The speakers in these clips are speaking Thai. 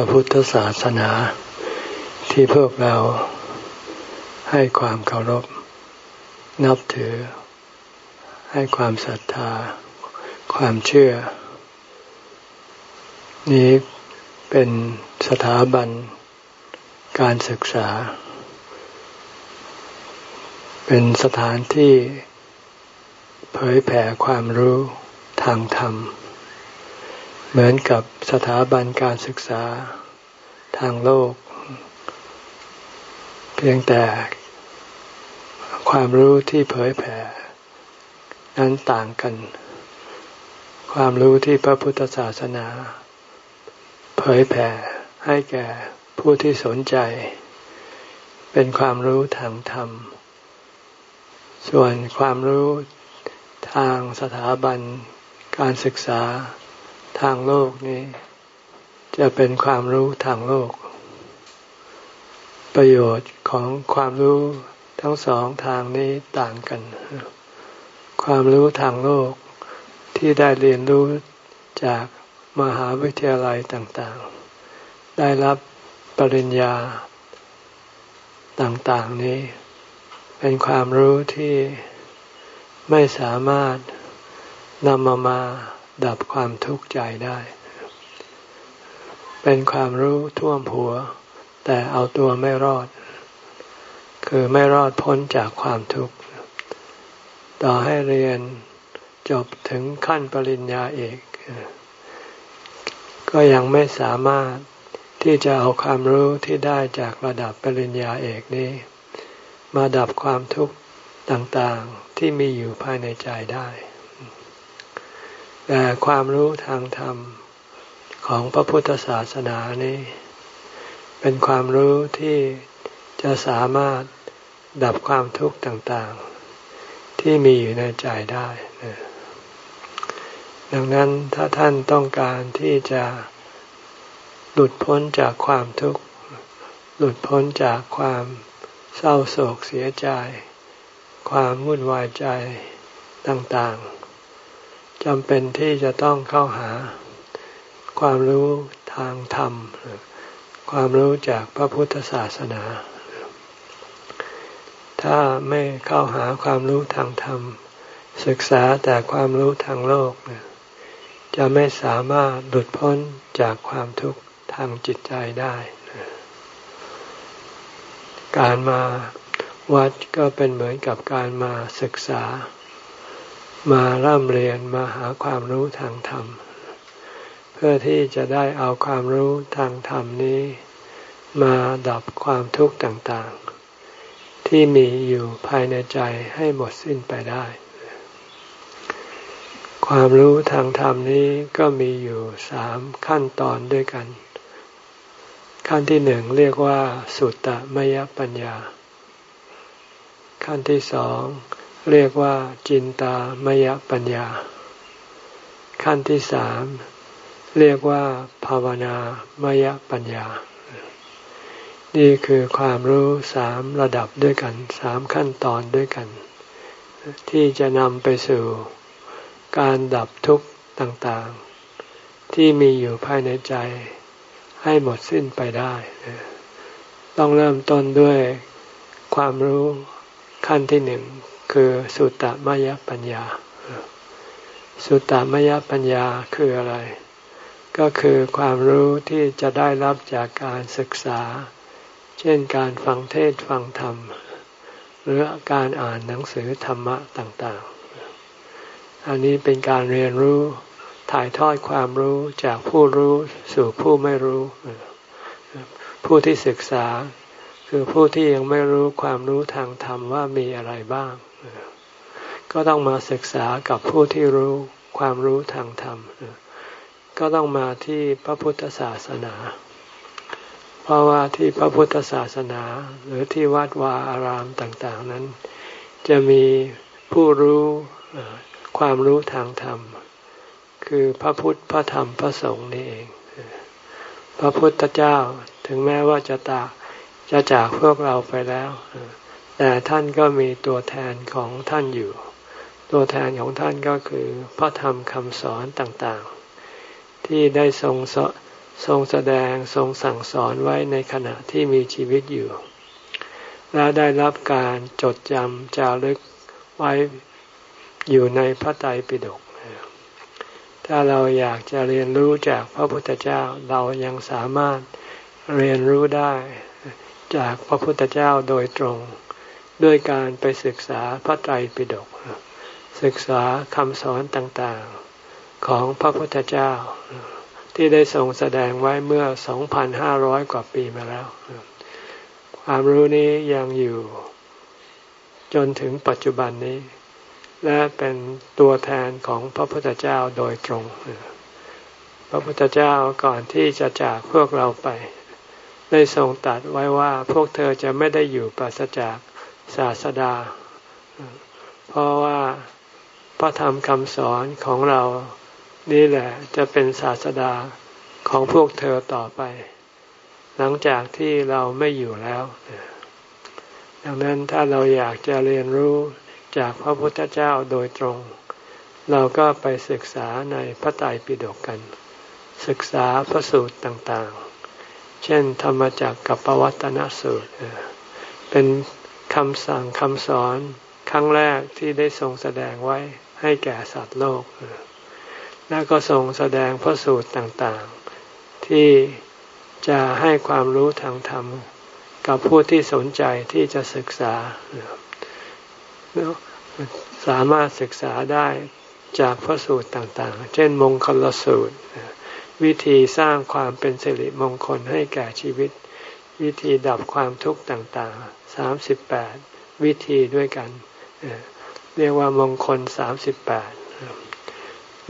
ระพุทธศาสนา ที่พวกเราให้ความเคารพ นับถือ ให้ความศรัทธา ความเชื่อ นี้เป็นสถาบันการศึกษา เป็นสถานที่เผยแผ่ความรู้ทางธรรม เหมือนกับสถาบันการศึกษาทางโลก เพียงแต่ความรู้ที่เผยแผ่นั้นต่างกัน ความรู้ที่พระพุทธศาสนา เผยแผ่ให้แก่ผู้ที่สนใจ เป็นความรู้ทางธรรม ส่วนความรู้ทางสถาบันการศึกษา ทางโลกนี้ จะเป็นความรู้ทางโลก ประโยชน์ของความรู้ทั้งสองทางนี้ต่างกัน ความรู้ทางโลกที่ได้เรียนรู้จากมหาวิทยาลัยต่างๆ ได้รับปริญญาต่างๆนี้ เป็นความรู้ที่ไม่สามารถนำมามา ดับความทุกข์ใจได้ เป็นความรู้ท่วมหัว แต่เอาตัวไม่รอด คือไม่รอดพ้นจากความทุกข์ ต่อให้เรียนจบถึงขั้นปริญญาเอก ก็ยังไม่สามารถที่จะเอาความรู้ที่ได้จากระดับปริญญาเอกนี้ มาดับความทุกข์ต่างๆที่มีอยู่ภายในใจได้ แต่ความรู้ทางธรรมของพระพุทธศาสนานี้ เป็นความรู้ที่จะสามารถดับความทุกข์ต่างๆ ที่มีอยู่ในใจได้ดังนั้นถ้าท่านต้องการที่จะหลุดพ้นจากความทุกข์ หลุดพ้นจากความเศร้าโศกเสียใจ ความวุ่นวายใจต่างๆ จำเป็นที่จะต้องเข้าหา ความรู้ทางธรรม ความรู้จากพระพุทธศาสนา ถ้าไม่เข้าหาความรู้ทางธรรม ศึกษาแต่ความรู้ทางโลก จะไม่สามารถหลุดพ้นจากความทุกข์ทางจิตใจได้ การมาวัดก็เป็นเหมือนกับการมาศึกษา มาร่ำเรียนมาหาความรู้ทางธรรม เพื่อที่จะได้เอาความรู้ทางธรรมนี้ มาดับความทุกข์ต่างๆ ที่มีอยู่ภายในใจให้หมดสิ้นไปได้ ความรู้ทางธรรมนี้ก็มีอยู่สามขั้นตอนด้วยกัน ขั้นที่หนึ่งเรียกว่า สุตตมยปัญญา ขั้นที่สอง เรียกว่าจินตามยปัญญา ขั้นที่สามเรียกว่าภาวนามยปัญญา นี่คือความรู้สามระดับด้วยกันสามขั้นตอนด้วยกัน ที่จะนำไปสู่การดับทุกข์ต่างๆ ที่มีอยู่ภายในใจให้หมดสิ้นไปได้ ต้องเริ่มต้นด้วยความรู้ขั้นที่หนึ่ง คือสุตตมยปัญญา สุตตมยปัญญาคืออะไร ก็คือความรู้ที่จะได้รับจากการศึกษา เช่นการฟังเทศฟังธรรม หรือการอ่านหนังสือธรรมะต่างๆ อันนี้เป็นการเรียนรู้ถ่ายทอดความรู้จากผู้รู้สู่ผู้ไม่รู้ ผู้ที่ศึกษาคือผู้ที่ยังไม่รู้ความรู้ทางธรรมว่ามีอะไรบ้าง ก็ต้องมาศึกษากับผู้ที่รู้ความรู้ทางธรรม ก็ต้องมาที่พระพุทธศาสนา เพราะว่าที่พระพุทธศาสนาหรือที่วัดวาอารามต่าง ๆ นั้น จะมีผู้รู้ความรู้ทางธรรม คือพระพุทธพระธรรมพระสงฆ์นี่เอง พระพุทธเจ้าถึงแม้ว่าจะตากจะจากพวกเราไปแล้ว แต่ท่านก็มีตัวแทนของท่านอยู่ ตัวแทนของท่านก็คือพระธรรมคำสอนต่างๆ ที่ได้ทรงทรงแสดงทรงสั่งสอนไว้ในขณะที่มีชีวิตอยู่ และได้รับการจดจำจารึกไว้อยู่ในพระไตรปิฎกถ้าเราอยากจะเรียนรู้จากพระพุทธเจ้าเรายังสามารถเรียนรู้ได้จากพระพุทธเจ้าโดยตรง ด้วยการไปศึกษาพระไตรปิฎกศึกษาคำสอนต่างๆของพระพุทธเจ้า ที่ได้ทรงแสดงไว้เมื่อ 2,500 กว่าปีมาแล้ว ความรู้นี้ยังอยู่ จนถึงปัจจุบันนี้ และเป็นตัวแทนของพระพุทธเจ้าโดยตรง พระพุทธเจ้าก่อนที่จะจากพวกเราไป ได้ทรงตัดไว้ว่าพวกเธอจะไม่ได้อยู่ปราศจาก ศาสดา เพราะว่าพระธรรมคำสอนของเรานี่แหละจะเป็นศาสดาของพวกเธอต่อไป หลังจากที่เราไม่อยู่แล้ว ดังนั้นถ้าเราอยากจะเรียนรู้จากพระพุทธเจ้าโดยตรง เราก็ไปศึกษาในพระไตรปิฎกกัน ศึกษาพระสูตรต่างๆ เช่นธรรมจักกับปวัตนสูตร เป็น คำสั่งคำสอนครั้งแรกที่ได้ทรงแสดงไว้ให้แก่สัตว์โลก แล้วก็ทรงแสดงพระสูตรต่างๆ ที่จะให้ความรู้ทางธรรม กับผู้ที่สนใจที่จะศึกษา สามารถศึกษาได้จากพระสูตรต่างๆ เช่นมงคลสูตร วิธีสร้างความเป็นสิริมงคลให้แก่ชีวิต วิธีดับความทุกข์ต่างๆสามสิบแปดวิธีด้วยกัน เรียกว่ามงคลสามสิบแปด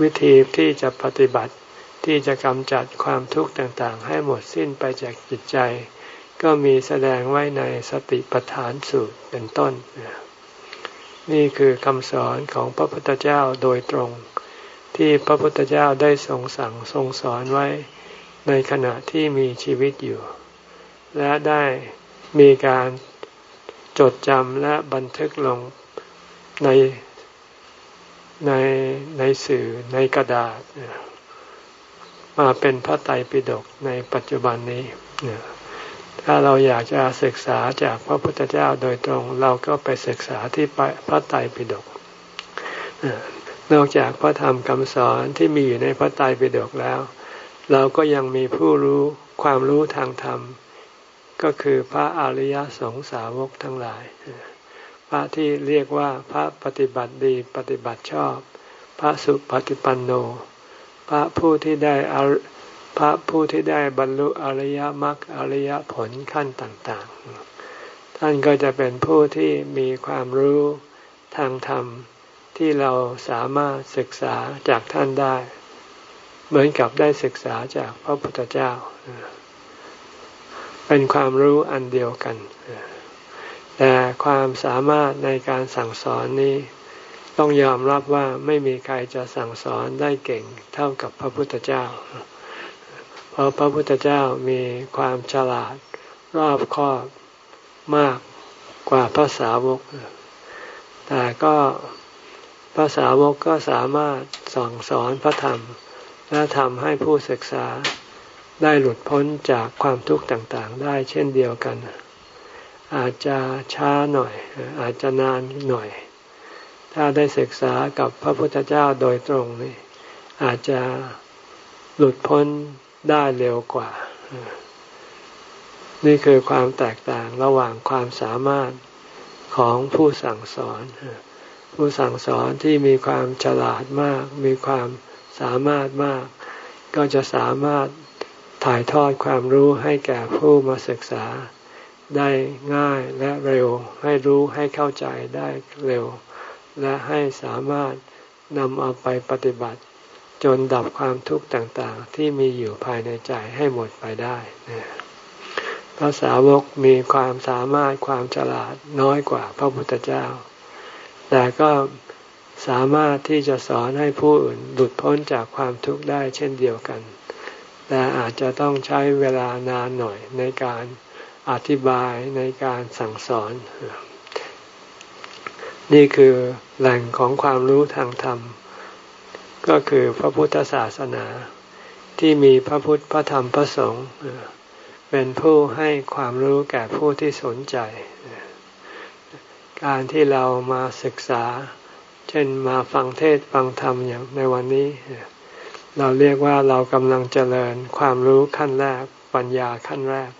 วิธีที่จะปฏิบัติที่จะกำจัดความทุกข์ต่างๆ ให้หมดสิ้นไปจากจิตใจ ก็มีแสดงไว้ในสติปัฏฐานสูตรเป็นต้น นี่คือคำสอนของพระพุทธเจ้าโดยตรง ที่พระพุทธเจ้าได้ทรงสั่งทรงสอนไว้ในขณะที่มีชีวิตอยู่ และได้มีการจดจำและบันทึกลงในในในสื่อในกระดาษ มาเป็นพระไตรปิฎกในปัจจุบันนี้ถ้าเราอยากจะศึกษาจากพระพุทธเจ้าโดยตรง เราก็ไปศึกษาที่พระไตรปิฎกนอกจากพระธรรมคำสอนที่มีอยู่ในพระไตรปิฎกแล้ว เราก็ยังมีผู้รู้ความรู้ทางธรรม ก็คือพระอริยสงสาวกทั้งหลาย พระที่เรียกว่าพระปฏิบัติดีปฏิบัติชอบ พระสุปฏิปันโน พระผู้ที่ได้พระผู้ที่ได้บรรลุอริยมรรคอริยผลขั้นต่างๆ ท่านก็จะเป็นผู้ที่มีความรู้ทางธรรมที่เราสามารถศึกษาจากท่านได้ เหมือนกับได้ศึกษาจากพระพุทธเจ้า เป็นความรู้อันเดียวกัน แต่ความสามารถในการสั่งสอนนี้ต้องยอมรับว่าไม่มีใครจะสั่งสอนได้เก่งเท่ากับพระพุทธเจ้า เพราะพระพุทธเจ้ามีความฉลาดรอบคอบมากกว่าภาษาวก แต่ก็ภาษาวกก็สามารถสอนสอนพระธรรม และทำให้ผู้ศึกษา ได้หลุดพ้นจากความทุกข์ต่างๆ ได้เช่นเดียวกัน อาจจะช้าหน่อย อาจจะนานหน่อย ถ้าได้ศึกษากับพระพุทธเจ้าโดยตรงนี่อาจจะหลุดพ้นได้เร็วกว่า นี่คือความแตกต่างระหว่างความสามารถของผู้สั่งสอน ผู้สั่งสอนที่มีความฉลาดมาก มีความสามารถมาก ก็จะสามารถ ถ่ายทอดความรู้ให้แก่ผู้มาศึกษา ได้ง่ายและเร็ว ให้รู้ให้เข้าใจได้เร็ว และให้สามารถนำเอาไปปฏิบัติ จนดับความทุกข์ต่างๆ ที่มีอยู่ภายในใจให้หมดไปได้พระสาวกมีความสามารถความฉลาดน้อยกว่าพระพุทธเจ้า แต่ก็สามารถที่จะสอนให้ผู้อื่นหลุดพ้นจากความทุกข์ได้เช่นเดียวกัน แต่อาจจะต้องใช้เวลานานหน่อยในการอธิบายในการสั่งสอน นี่คือแหล่งของความรู้ทางธรรม ก็คือพระพุทธศาสนา ที่มีพระพุทธพระธรรมพระสงฆ์เป็นผู้ให้ความรู้แก่ผู้ที่สนใจ การที่เรามาศึกษา เช่นมาฟังเทศฟังธรรมอย่างในวันนี้ เราเรียกว่าเรากำลังเจริญความรู้ขั้นแรก ปัญญาขั้นแรก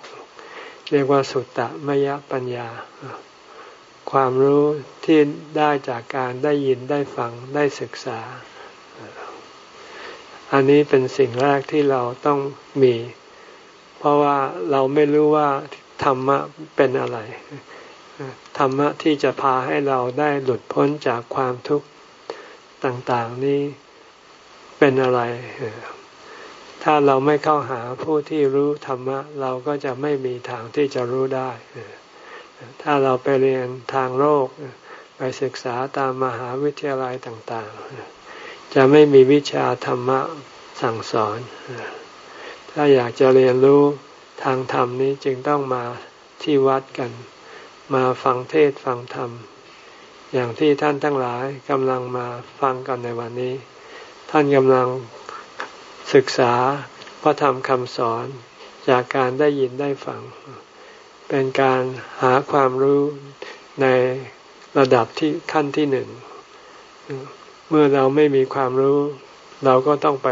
เรียกว่าสุตตะมยปัญญา ความรู้ที่ได้จากการได้ยินได้ฟังได้ศึกษา อันนี้เป็นสิ่งแรกที่เราต้องมี เพราะว่าเราไม่รู้ว่าธรรมะเป็นอะไร ธรรมะที่จะพาให้เราได้หลุดพ้นจากความทุกข์ต่าง ๆ นี้ เป็นอะไร ถ้าเราไม่เข้าหาผู้ที่รู้ธรรมะ เราก็จะไม่มีทางที่จะรู้ได้ ถ้าเราไปเรียนทางโลกไปศึกษาตามมหาวิทยาลัยต่าง ๆ จะไม่มีวิชาธรรมะสั่งสอน ถ้าอยากจะเรียนรู้ทางธรรมนี้จึงต้องมาที่วัดกัน มาฟังเทศฟังธรรม อย่างที่ท่านทั้งหลายกำลังมาฟังกันในวันนี้ ท่านกำลังศึกษาพระธรรมคำสอนจากการได้ยินได้ฟัง เป็นการหาความรู้ในระดับที่ขั้นที่หนึ่ง เมื่อเราไม่มีความรู้ เราก็ต้องไป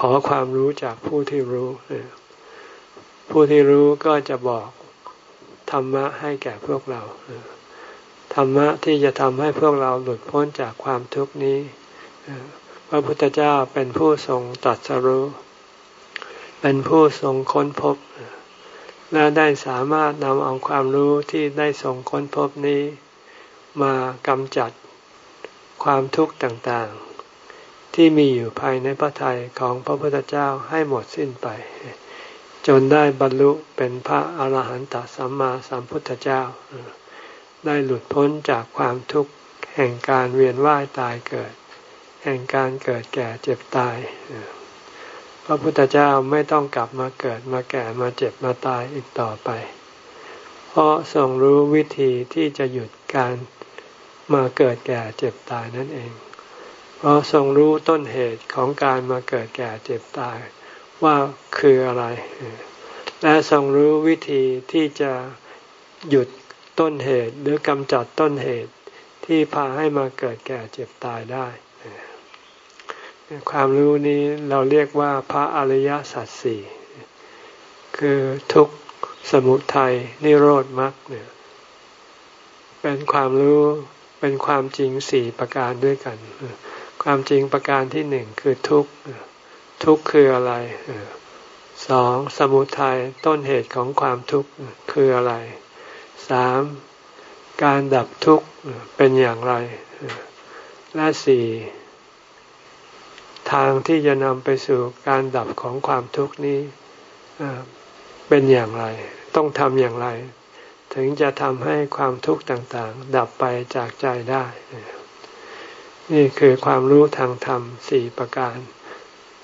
ขอความรู้จากผู้ที่รู้ ผู้ที่รู้ก็จะบอกธรรมะให้แก่พวกเราธรรมะที่จะทำให้พวกเราหลุดพ้นจากความทุกข์นี้ พระพุทธเจ้าเป็นผู้ทรงตรัสรู้ เป็นผู้ทรงค้นพบ และได้สามารถนำเอาความรู้ที่ได้ทรงค้นพบนี้ มากำจัดความทุกข์ต่างๆ ที่มีอยู่ภายในพระทัยของพระพุทธเจ้าให้หมดสิ้นไป จนได้บรรลุเป็นพระอาหารหันตสัมมาสัมพุทธเจ้า ได้หลุดพ้นจากความทุกข์แห่งการเวียนว่ายตายเกิด แห่งการเกิดแก่เจ็บตายพระพุทธเจ้าไม่ต้องกลับมาเกิดมาแก่มาเจ็บมาตายอีกต่อไป เพราะทรงรู้วิธีที่จะหยุดการมาเกิดแก่เจ็บตายนั่นเอง เพราะทรงรู้ต้นเหตุของการมาเกิดแก่เจ็บตายว่าคืออะไร และทรงรู้วิธีที่จะหยุดต้นเหตุหรือกำจัดต้นเหตุที่พาให้มาเกิดแก่เจ็บตายได้ ความรู้นี้เราเรียกว่าพระอริยสัจสี่คือทุกสมุทัยนิโรธมรรคเนี่ยเป็นความรู้เป็นความจริงสี่ประการด้วยกัน ความจริงประการที่หนึ่งคือทุกทุกคืออะไรสองสมุทัยต้นเหตุของความทุกข์คืออะไรสามการดับทุกข์เป็นอย่างไรและสี่ ทางที่จะนำไปสู่การดับของความทุกข์นี้เป็นอย่างไร ต้องทำอย่างไร ถึงจะทำให้ความทุกข์ต่างๆ ดับไปจากใจได้ นี่คือความรู้ทางธรรมสี่ประการ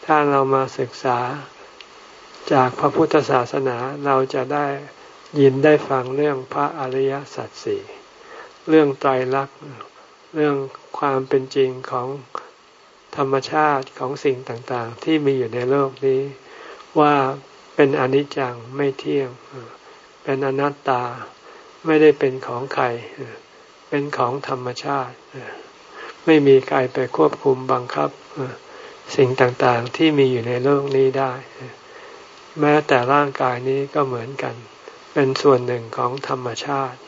ถ้าเรามาศึกษาจากพระพุทธศาสนาเราจะได้ยินได้ฟังเรื่องพระอริยสัจสี่เรื่องไตรลักษณ์เรื่องความเป็นจริงของ ธรรมชาติของสิ่งต่างๆ ที่มีอยู่ในโลกนี้ ว่าเป็นอนิจจังไม่เที่ยง เป็นอนัตตาไม่ได้เป็นของใคร เป็นของธรรมชาติ ไม่มีใครไปควบคุมบังคับ สิ่งต่างๆที่มีอยู่ในโลกนี้ได้ แม้แต่ร่างกายนี้ก็เหมือนกัน เป็นส่วนหนึ่งของธรรมชาติ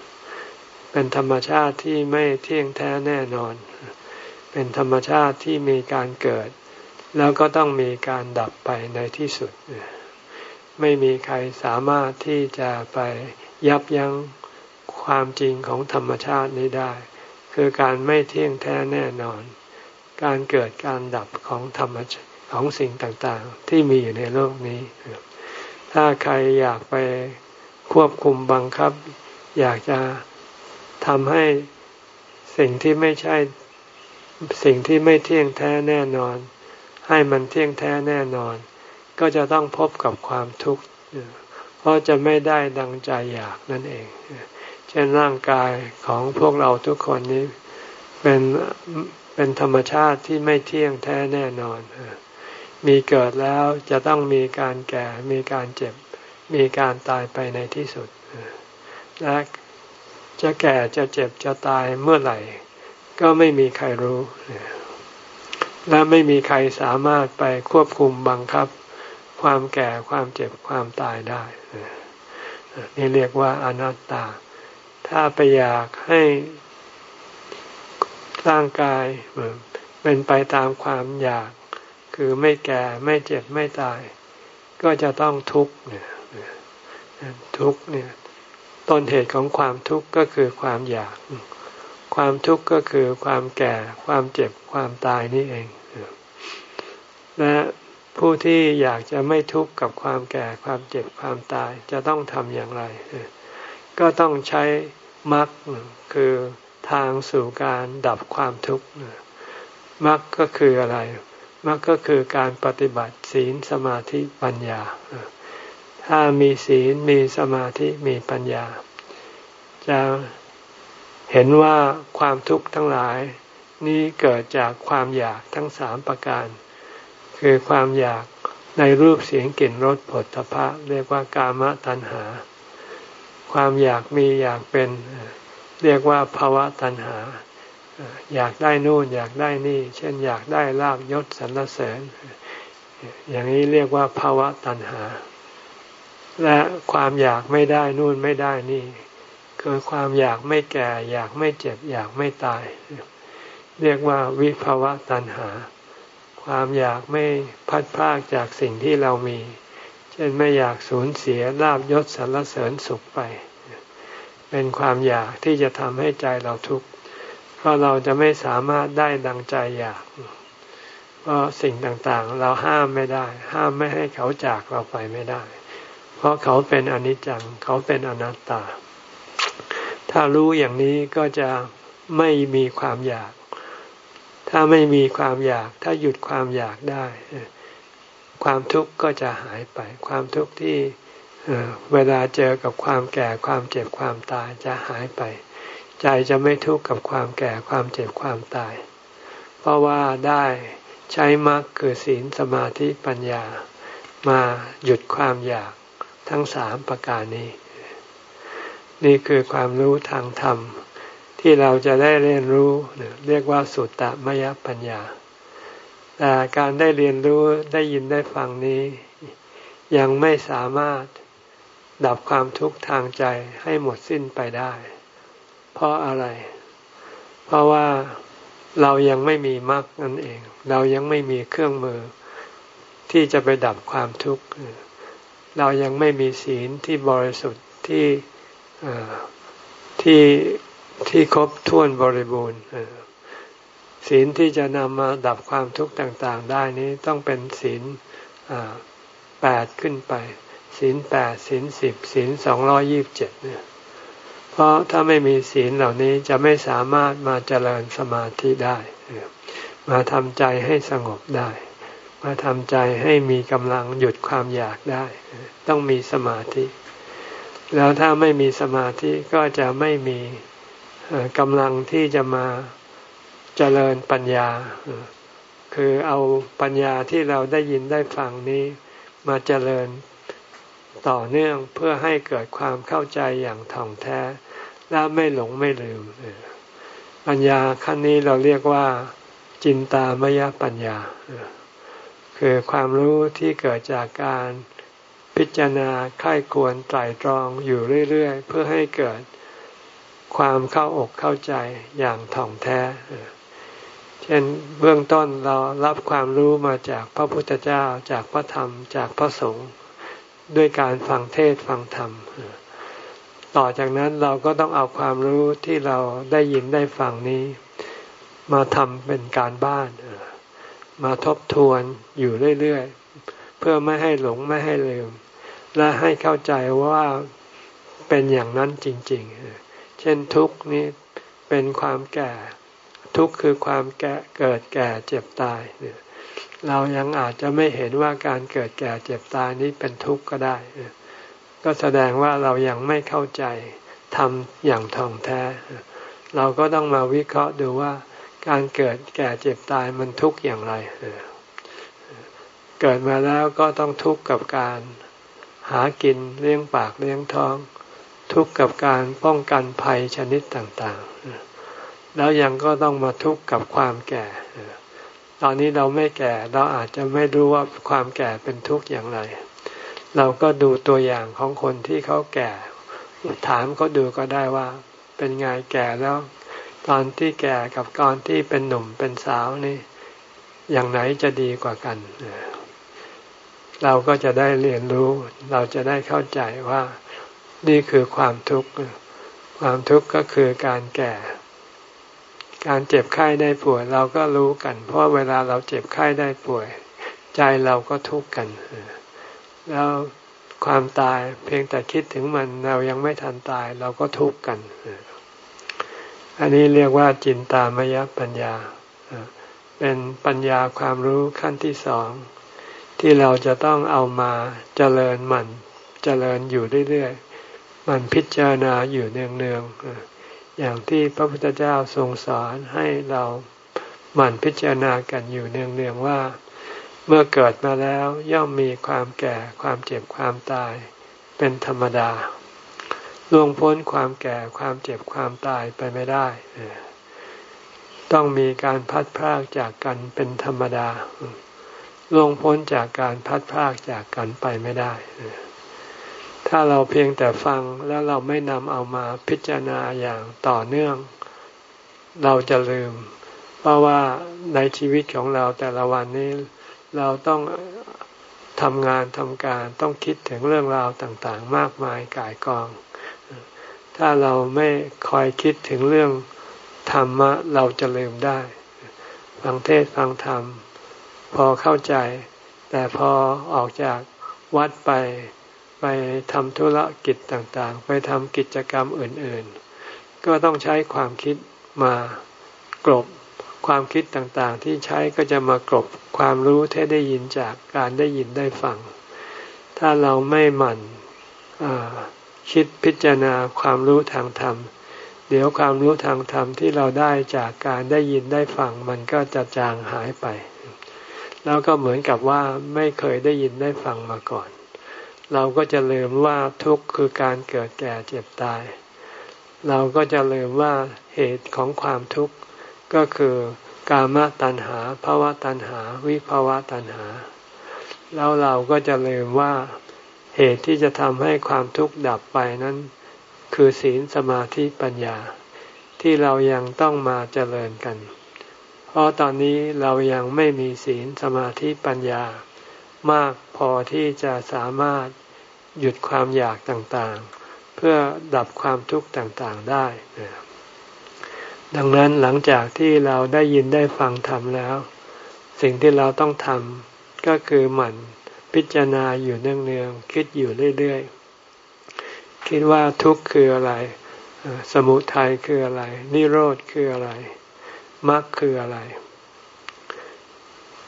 เป็นธรรมชาติที่ไม่เที่ยงแท้แน่นอนเป็นธรรมชาติที่มีการเกิด แล้วก็ต้องมีการดับไปในที่สุด ไม่มีใครสามารถที่จะไปยับยั้งความจริงของธรรมชาตินี้ได้ คือการไม่เที่ยงแท้แน่นอน การเกิดการดับของธรรมของสิ่งต่างๆ ที่มีอยู่ในโลกนี้ ถ้าใครอยากไปควบคุมบังคับ อยากจะทำให้สิ่งที่ไม่ใช่ สิ่งที่ไม่เที่ยงแท้แน่นอน ให้มันเที่ยงแท้แน่นอน ก็จะต้องพบกับความทุกข์เพราะจะไม่ได้ดังใจอยากนั่นเอง เช่นร่างกายของพวกเราทุกคนนี้เป็นเป็นธรรมชาติที่ไม่เที่ยงแท้แน่นอน มีเกิดแล้วจะต้องมีการแก่ มีการเจ็บ มีการตายไปในที่สุดและจะแก่จะเจ็บจะตายเมื่อไหร่ ก็ไม่มีใครรู้ และไม่มีใครสามารถไปควบคุมบังคับ ความแก่ความเจ็บความตายได้ นี่เรียกว่าอนัตตา ถ้าไปอยากให้ร่างกายเป็นไปตามความอยาก คือไม่แก่ไม่เจ็บไม่ตาย ก็จะต้องทุกข์เนี่ยทุกข์เนี่ยต้นเหตุของความทุกข์ก็คือความอยาก ความทุกข์ก็คือความแก่ ความเจ็บ ความตายนี่เอง และผู้ที่อยากจะไม่ทุกข์กับความแก่ ความเจ็บ ความตาย จะต้องทำอย่างไร ก็ต้องใช้มรรคคือทางสู่การดับความทุกข์มรรคก็คืออะไรมรรคก็คือการปฏิบัติศีลสมาธิปัญญา ถ้ามีศีลมีสมาธิมีปัญญา จะ เห็นว่าความทุกข์ทั้งหลาย นี้เกิดจากความอยากทั้งสามประการ คือความอยากในรูปเสียงกลิ่นรสผลพะเรียกว่ากามตัณหา ความอยากมีอยากเป็น เรียกว่าภาวะตัณหา อยากได้นู่นอยากได้นี่ เช่นอยากได้ลาบยศสรรเสริญ อย่างนี้เรียกว่าภาวะตัณหา และความอยากไม่ได้นู่นไม่ได้นี่ คือความอยากไม่แก่ อยากไม่เจ็บ อยากไม่ตาย เรียกว่าวิภาวะตัณหา ความอยากไม่พัดพากจากสิ่งที่เรามี เช่นไม่อยากสูญเสียลาบยศสรรเสริญสุขไป เป็นความอยากที่จะทำให้ใจเราทุกข์เพราะเราจะไม่สามารถได้ดังใจอยาก เพราะสิ่งต่างๆ เราห้ามไม่ได้ ห้ามไม่ให้เขาจากเราไปไม่ได้ เพราะเขาเป็นอนิจจัง เขาเป็นอนัตตา ถ้ารู้อย่างนี้ก็จะไม่มีความอยาก ถ้าไม่มีความอยาก ถ้าหยุดความอยากได้ ความทุกข์ก็จะหายไป ความทุกข์ที่เวลาเจอกับความแก่ความเจ็บความตายจะหายไป ใจจะไม่ทุกข์กับความแก่ความเจ็บความตาย เพราะว่าได้ใช้มรรคคือศีลสมาธิปัญญา มาหยุดความอยากทั้งสามประการนี้ นี่คือความรู้ทางธรรม ที่เราจะได้เรียนรู้เรียกว่าสุตตมยปัญญา แต่การได้เรียนรู้ได้ยินได้ฟังนี้ ยังไม่สามารถดับความทุกข์ทางใจให้หมดสิ้นไปได้ เพราะอะไร เพราะว่าเรายังไม่มีมรรคนั่นเอง เรายังไม่มีเครื่องมือ ที่จะไปดับความทุกข์ เรายังไม่มีศีลที่บริสุทธิ์ที่ ที่ที่ครบถ้วนบริบูรณ์ศีลที่จะนำมาดับความทุกข์ต่างๆ ได้นี้ต้องเป็นศีลแปดขึ้นไปศีลแปดศีลสิบศีลสองร้อยี่บเจ็ดเนี่ยเพราะถ้าไม่มีศีลเหล่านี้จะไม่สามารถมาเจริญสมาธิได้ มาทำใจให้สงบได้ มาทำใจให้มีกำลังหยุดความอยากได้ ต้องมีสมาธิ แล้วถ้าไม่มีสมาธิก็จะไม่มีกำลังที่จะมาเจริญปัญญา คือเอาปัญญาที่เราได้ยินได้ฟังนี้มาเจริญต่อเนื่องเพื่อให้เกิดความเข้าใจอย่างถ่องแท้ และไม่หลงไม่ลืม ปัญญาขั้นนี้เราเรียกว่า จินตามยปัญญา คือความรู้ที่เกิดจากการ พิจารณาค่ายควรไตรตรองอยู่เรื่อยๆ เพื่อให้เกิดความเข้าอกเข้าใจอย่างถ่องแท้ เช่นเบื้องต้นเรารับความรู้มาจากพระพุทธเจ้าจากพระธรรมจากพระสงฆ์ด้วยการฟังเทศฟังธรรม ต่อจากนั้นเราก็ต้องเอาความรู้ที่เราได้ยินได้ฟังนี้ มาทำเป็นการบ้าน มาทบทวนอยู่เรื่อยๆ เพื่อไม่ให้หลงไม่ให้ลืม และให้เข้าใจว่าเป็นอย่างนั้นจริง ๆ เช่นทุกนี้เป็นความแก่ ทุกคือความแก่เกิดแก่เจ็บตายเรายังอาจจะไม่เห็นว่าการเกิดแก่เจ็บตายนี้เป็นทุกข์ก็ได้ ก็แสดงว่าเรายังไม่เข้าใจทำอย่างท่องแท้ เราก็ต้องมาวิเคราะห์ดูว่า การเกิดแก่เจ็บตายมันทุกข์อย่างไร เกิดมาแล้วก็ต้องทุกข์กับการ หากินเลี้ยงปากเลี้ยงท้อง ทุกข์กับการป้องกันภัยชนิดต่างๆ แล้วยังก็ต้องมาทุกข์กับความแก่ ตอนนี้เราไม่แก่เราอาจจะไม่รู้ว่าความแก่เป็นทุกข์อย่างไร เราก็ดูตัวอย่างของคนที่เขาแก่ ถามเขาดูก็ได้ว่า เป็นไงแก่แล้ว ตอนที่แก่กับตอนที่เป็นหนุ่มเป็นสาวนี่ อย่างไหนจะดีกว่ากันเเราก็จะได้เรียนรู้ เราจะได้เข้าใจว่านี่คือความทุกข์ ความทุกข์ก็คือการแก่ การเจ็บไข้ได้ป่วย เราก็รู้กัน เพราะเวลาเราเจ็บไข้ได้ป่วย ใจเราก็ทุกข์กัน แล้วความตายเพียงแต่คิดถึงมันเรายังไม่ทันตายเราก็ทุกข์กัน อันนี้เรียกว่าจินตามยปัญญา เป็นปัญญาความรู้ขั้นที่สอง ที่เราจะต้องเอามาเจริญมันเจริญอยู่เรื่อยๆมันพิจารณาอยู่เนืองๆอย่างที่พระพุทธเจ้าทรงสอนให้เราหมั่นพิจารณากันอยู่เนืองๆว่า เมื่อเกิดมาแล้วย่อมมีความแก่ความเจ็บความตาย เป็นธรรมดาล่วงพ้นความแก่ความเจ็บความตายไปไม่ได้ต้องมีการพัดพรากจากกันเป็นธรรมดา ล่วงพ้นจากการพัดพากจากกันไปไม่ได้ ถ้าเราเพียงแต่ฟังแล้วเราไม่นำเอามาพิจารณาอย่างต่อเนื่อง เราจะลืม เพราะว่าในชีวิตของเราแต่ละวันนี้ เราต้องทำงานทำการต้องคิดถึงเรื่องราวต่างๆ มากมายกายกอง ถ้าเราไม่คอยคิดถึงเรื่องธรรมะเราจะลืมได้ ฟังเทศฟังธรรม พอเข้าใจ แต่พอออกจากวัดไปไปทำธุรกิจต่างๆ ไปทำกิจกรรมอื่นๆ ก็ต้องใช้ความคิดมากรบความคิดต่างๆ ที่ใช้ก็จะมากรบความรู้ที่ได้ยินจากการได้ยินได้ฟัง ถ้าเราไม่หมั่นคิดพิจารณาความรู้ทางธรรม เดี๋ยวความรู้ทางธรรมที่เราได้จากการได้ยินได้ฟัง มันก็จะจางหายไป แล้วก็เหมือนกับว่าไม่เคยได้ยินได้ฟังมาก่อน เราก็จะลืมว่าทุกข์คือการเกิดแก่เจ็บตาย เราก็จะลืมว่าเหตุของความทุกข์ก็คือกามตัณหาภาวะตัณหา วิภาวะตัณหา แล้วเราก็จะลืมว่าเหตุที่จะทำให้ความทุกข์ดับไปนั้น คือศีลสมาธิปัญญา ที่เรายังต้องมาเจริญกันเราะตอนนี้เรายังไม่มีศีลสมาธิปัญญามากพอที่จะสามารถหยุดความอยากต่างๆ เพื่อดับความทุกข์ต่างๆได้ดังนั้นหลังจากที่เราได้ยินได้ฟังธรรมแล้ว สิ่งที่เราต้องทำก็คือหมั่นพิจารณาอยู่เนืองๆคิดอยู่เรื่อยๆ คิดว่าทุกข์คืออะไร สมุทัยคืออะไร นิโรธคืออะไร มรรคคืออะไร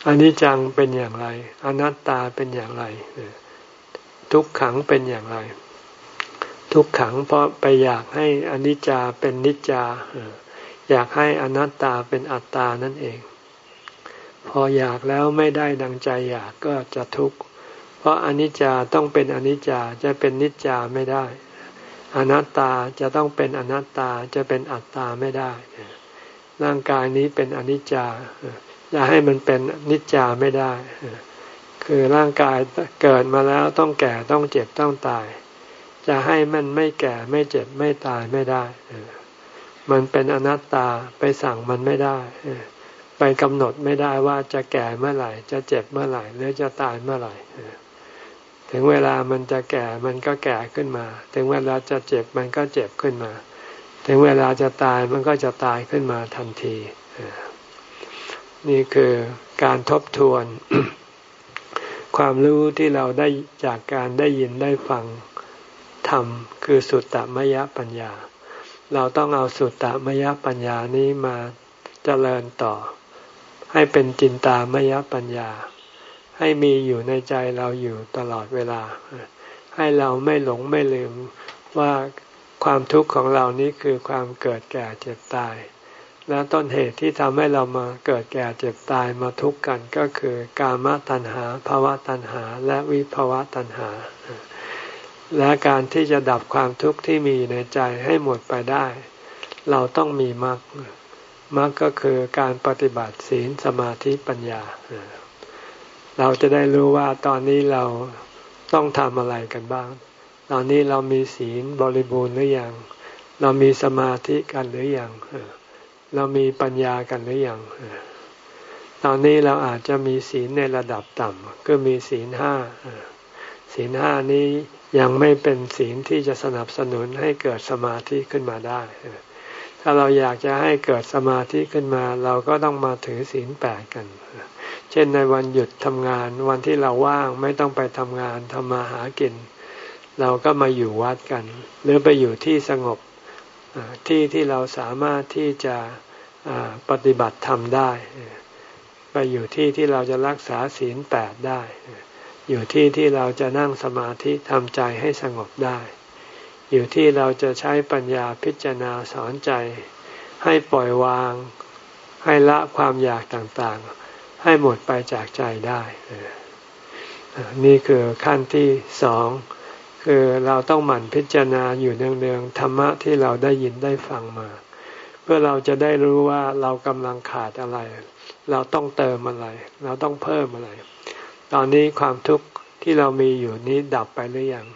อนิจจังเป็นอย่างไร อนัตตาเป็นอย่างไร ทุกขังเป็นอย่างไร ทุกขังเพราะไปอยากให้อนิจจาเป็นนิจจาอยากให้อนัตตาเป็นอัตตานั่นเอง พออยากแล้วไม่ได้ดังใจอยากก็จะทุกข์เพราะอนิจจาต้องเป็นอนิจจาจะเป็นนิจจาไม่ได้ อนัตตาจะต้องเป็นอนัตตาจะเป็นอัตตาไม่ได้ ร่างกายนี้เป็นอนิจจาอย่าให้มันเป็นนิจจาไม่ได้ คือร่างกายเกิดมาแล้วต้องแก่ต้องเจ็บต้องตาย จะให้มันไม่แก่ไม่เจ็บไม่ตายไม่ได้ มันเป็นอนัตตาไปสั่งมันไม่ได้ ไปกำหนดไม่ได้ว่าจะแก่เมื่อไหร่ จะเจ็บเมื่อไหร่ หรือจะตายเมื่อไหร่ถึงเวลามันจะแก่มันก็แก่ขึ้นมา ถึงเวลาจะเจ็บมันก็เจ็บขึ้นมา ถึงเวลาจะตายมันก็จะตายขึ้นมาทันที นี่คือการทบทวน ความรู้ที่เราได้จากการได้ยินได้ฟังธรรมคือสุตตมยปัญญา เราต้องเอาสุตตมยปัญญานี้มาเจริญต่อ ให้เป็นจินตามยปัญญา ให้มีอยู่ในใจเราอยู่ตลอดเวลา ให้เราไม่หลงไม่ลืมว่า ความทุกข์ของเรานี้คือความเกิดแก่เจ็บตาย และต้นเหตุที่ทำให้เรามาเกิดแก่เจ็บตายมาทุกข์กันก็คือกามตัณหาภาวะตัณหา และวิภาวะตัณหา และการที่จะดับความทุกข์ที่มีในใจให้หมดไปได้ เราต้องมีมรรคมรรคก็คือการปฏิบัติศีลสมาธิปัญญา เราจะได้รู้ว่าตอนนี้เราต้องทำอะไรกันบ้าง ตอนนี้เรามีศีลบริบูรณ์หรือยัง เรามีสมาธิกันหรือยัง เรามีปัญญากันหรือยัง ตอนนี้เราอาจจะมีศีลในระดับต่ำก็มีศีลห้า ศีลห้านี้ยังไม่เป็นศีลที่จะสนับสนุนให้เกิดสมาธิขึ้นมาได้ ถ้าเราอยากจะให้เกิดสมาธิขึ้นมา เราก็ต้องมาถือศีลแปดกัน เช่นในวันหยุดทำงานวันที่เราว่างไม่ต้องไปทำงานทำมาหากินเเราก็มาอยู่วัดกัน หรือไปอยู่ที่สงบที่ที่เราสามารถที่จะปฏิบัติธรรมได้ ไปอยู่ที่ที่เราจะรักษาศีลแปดได้ อยู่ที่ที่เราจะนั่งสมาธิทำใจให้สงบได้ อยู่ที่เราจะใช้ปัญญาพิจารณาสอนใจ ให้ปล่อยวาง ให้ละความอยากต่างๆ ให้หมดไปจากใจได้ นี่คือขั้นที่สอง คือเราต้องหมั่นพิจารณาอยู่เนืองๆธรรมะที่เราได้ยินได้ฟังมา เพื่อเราจะได้รู้ว่าเรากำลังขาดอะไร เราต้องเติมอะไร เราต้องเพิ่มอะไร ตอนนี้ความทุกข์ที่เรามีอยู่นี้ดับไปหรือยัง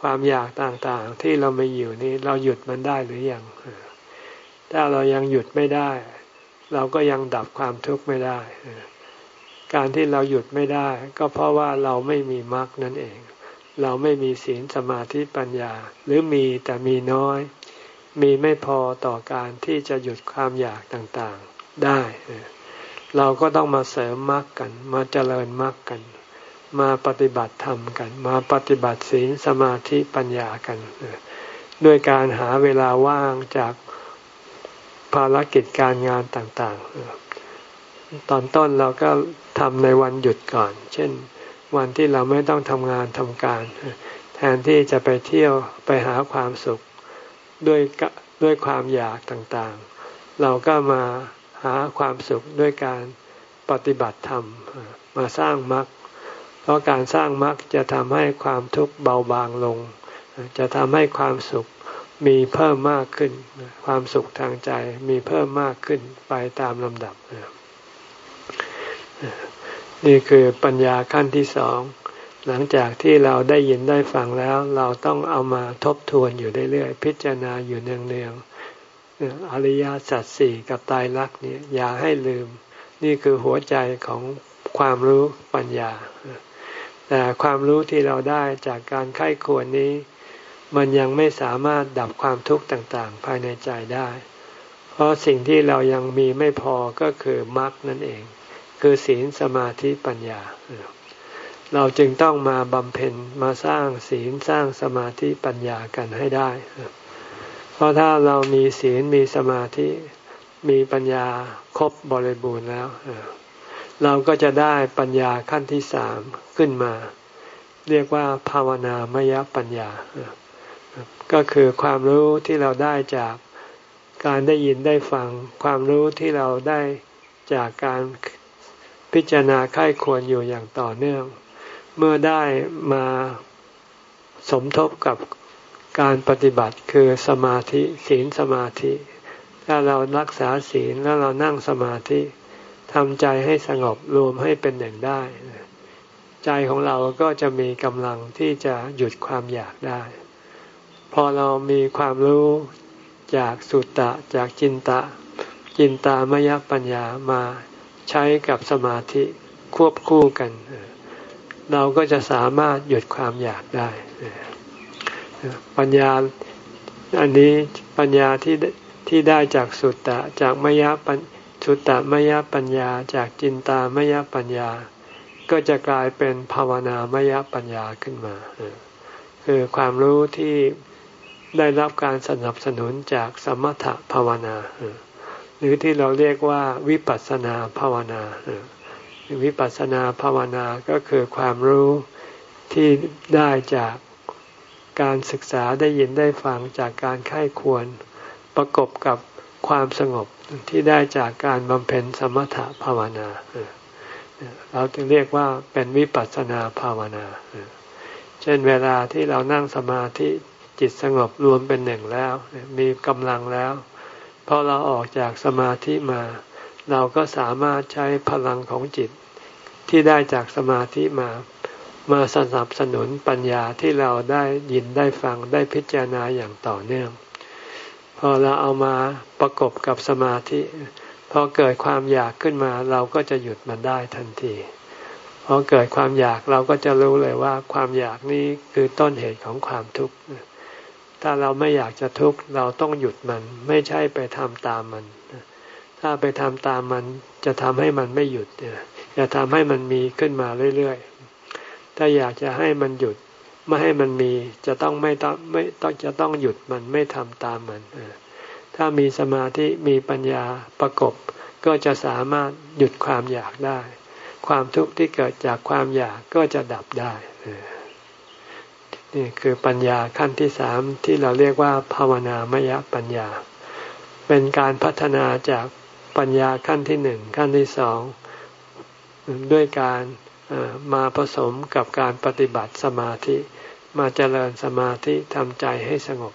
ความอยากต่างๆที่เราไม่อยู่นี้เราหยุดมันได้หรือยัง ถ้าเรายังหยุดไม่ได้ เราก็ยังดับความทุกข์ไม่ได้ การที่เราหยุดไม่ได้ ก็เพราะว่าเราไม่มีมรรคนั่นเอง เราไม่มีศีลสมาธิปัญญา หรือมีแต่มีน้อย มีไม่พอต่อการที่จะหยุดความอยากต่างๆได้ เราก็ต้องมาเสริมมรรคกัน มาเจริญมรรคกัน มาปฏิบัติธรรมกัน มาปฏิบัติศีลสมาธิปัญญากัน ด้วยการหาเวลาว่างจากภารกิจการงานต่างๆ ตอนต้นเราก็ทำในวันหยุดก่อน เช่น วันที่เราไม่ต้องทำงานทำการ แทนที่จะไปเที่ยวไปหาความสุขด้วยด้วยความอยากต่างๆ เราก็มาหาความสุขด้วยการปฏิบัติธรรม มาสร้างมรรคเพราะการสร้างมรรคจะทำให้ความทุกข์เบาบางลง จะทำให้ความสุขมีเพิ่มมากขึ้น ความสุขทางใจมีเพิ่มมากขึ้นไปตามลำดับ นี่คือปัญญาขั้นที่สองหลังจากที่เราได้ยินได้ฟังแล้ว เราต้องเอามาทบทวนอยู่เรื่อยๆพิจารณาอยู่เนืองๆอริยสัจสี่กับตายรักเนี่ยอย่าให้ลืม นี่คือหัวใจของความรู้ปัญญา แต่ความรู้ที่เราได้จากการไข้ควรนี้ มันยังไม่สามารถดับความทุกข์ต่างๆ ภายในใจได้ เพราะสิ่งที่เรายังมีไม่พอก็คือมรรคนั่นเอง คือศีลสมาธิปัญญา เราจึงต้องมาบำเพ็ญมาสร้างศีลสร้างสมาธิปัญญากันให้ได้ เพราะถ้าเรามีศีลมีสมาธิมีปัญญาครบบริบูรณ์แล้ว เราก็จะได้ปัญญาขั้นที่สามขึ้นมา เรียกว่าภาวนามยปัญญา ก็คือความรู้ที่เราได้จากการได้ยินได้ฟัง ความรู้ที่เราได้จากการ พิจารณาไข้ควรอยู่อย่างต่อเนื่อง เมื่อได้มาสมทบกับการปฏิบัติคือสมาธิศีลสมาธิ ถ้าเรารักษาศีลแล้วเรานั่งสมาธิทำใจให้สงบรวมให้เป็นหนึ่งได้ ใจของเราก็จะมีกำลังที่จะหยุดความอยากได้ พอเรามีความรู้จากสุตตะจากจินตะ จินตามยปัญญามา ใช้กับสมาธิควบคู่กัน เราก็จะสามารถหยุดความอยากได้ ปัญญาอันนี้ปัญญาที่ที่ได้จากสุตตะจากมยปัญสุตตะมยปัญญาจากจินตามยปัญญา ก็จะกลายเป็นภาวนามยปัญญาขึ้นมา คือความรู้ที่ได้รับการสนับสนุนจากสมถะภาวนา หรือที่เราเรียกว่าวิปัสสนาภาวนาวิปัสสนาภาวนาก็คือความรู้ที่ได้จากการศึกษาได้ยินได้ฟังจากการไข้ควร ประกบกับความสงบที่ได้จากการบำเพ็ญสมถภาวนา เราจึงเรียกว่าเป็นวิปัสสนาภาวนา เช่นเวลาที่เรานั่งสมาธิจิตสงบรวมเป็นหนึ่งแล้ว มีกำลังแล้ว พอเราออกจากสมาธิมา เราก็สามารถใช้พลังของจิตที่ได้จากสมาธิมา มาสนับสนุนปัญญาที่เราได้ยินได้ฟังได้พิจารณาอย่างต่อเนื่อง พอเราเอามาประกบกับสมาธิพอเกิดความอยากขึ้นมา เราก็จะหยุดมันได้ทันทีพอเกิดความอยากเราก็จะรู้เลยว่าความอยากนี้คือต้นเหตุของความทุกข์ ถ้าเราไม่อยากจะทุกข์เราต้องหยุดมัน ไม่ใช่ไปทำตามมัน ถ้าไปทำตามมันจะทำให้มันไม่หยุดจะทำให้มันมีขึ้นมาเรื่อยๆ ถ้าอยากจะให้มันหยุดไม่ให้มันมีจะต้องไม่ต้องไม่ต้องจะต้องหยุดมันไม่ทำตามมัน ถ้ามีสมาธิมีปัญญาประกบ ก็จะสามารถหยุดความอยากได้ ความทุกข์ที่เกิดจากความอยากก็จะดับได้ นี่คือปัญญาขั้นที่สามที่เราเรียกว่า ภาวนามยปัญญา เป็นการพัฒนาจากปัญญาขั้นที่หนึ่งขั้นที่สองด้วยการมาผสมกับการปฏิบัติสมาธิ มาเจริญสมาธิทำใจให้สงบ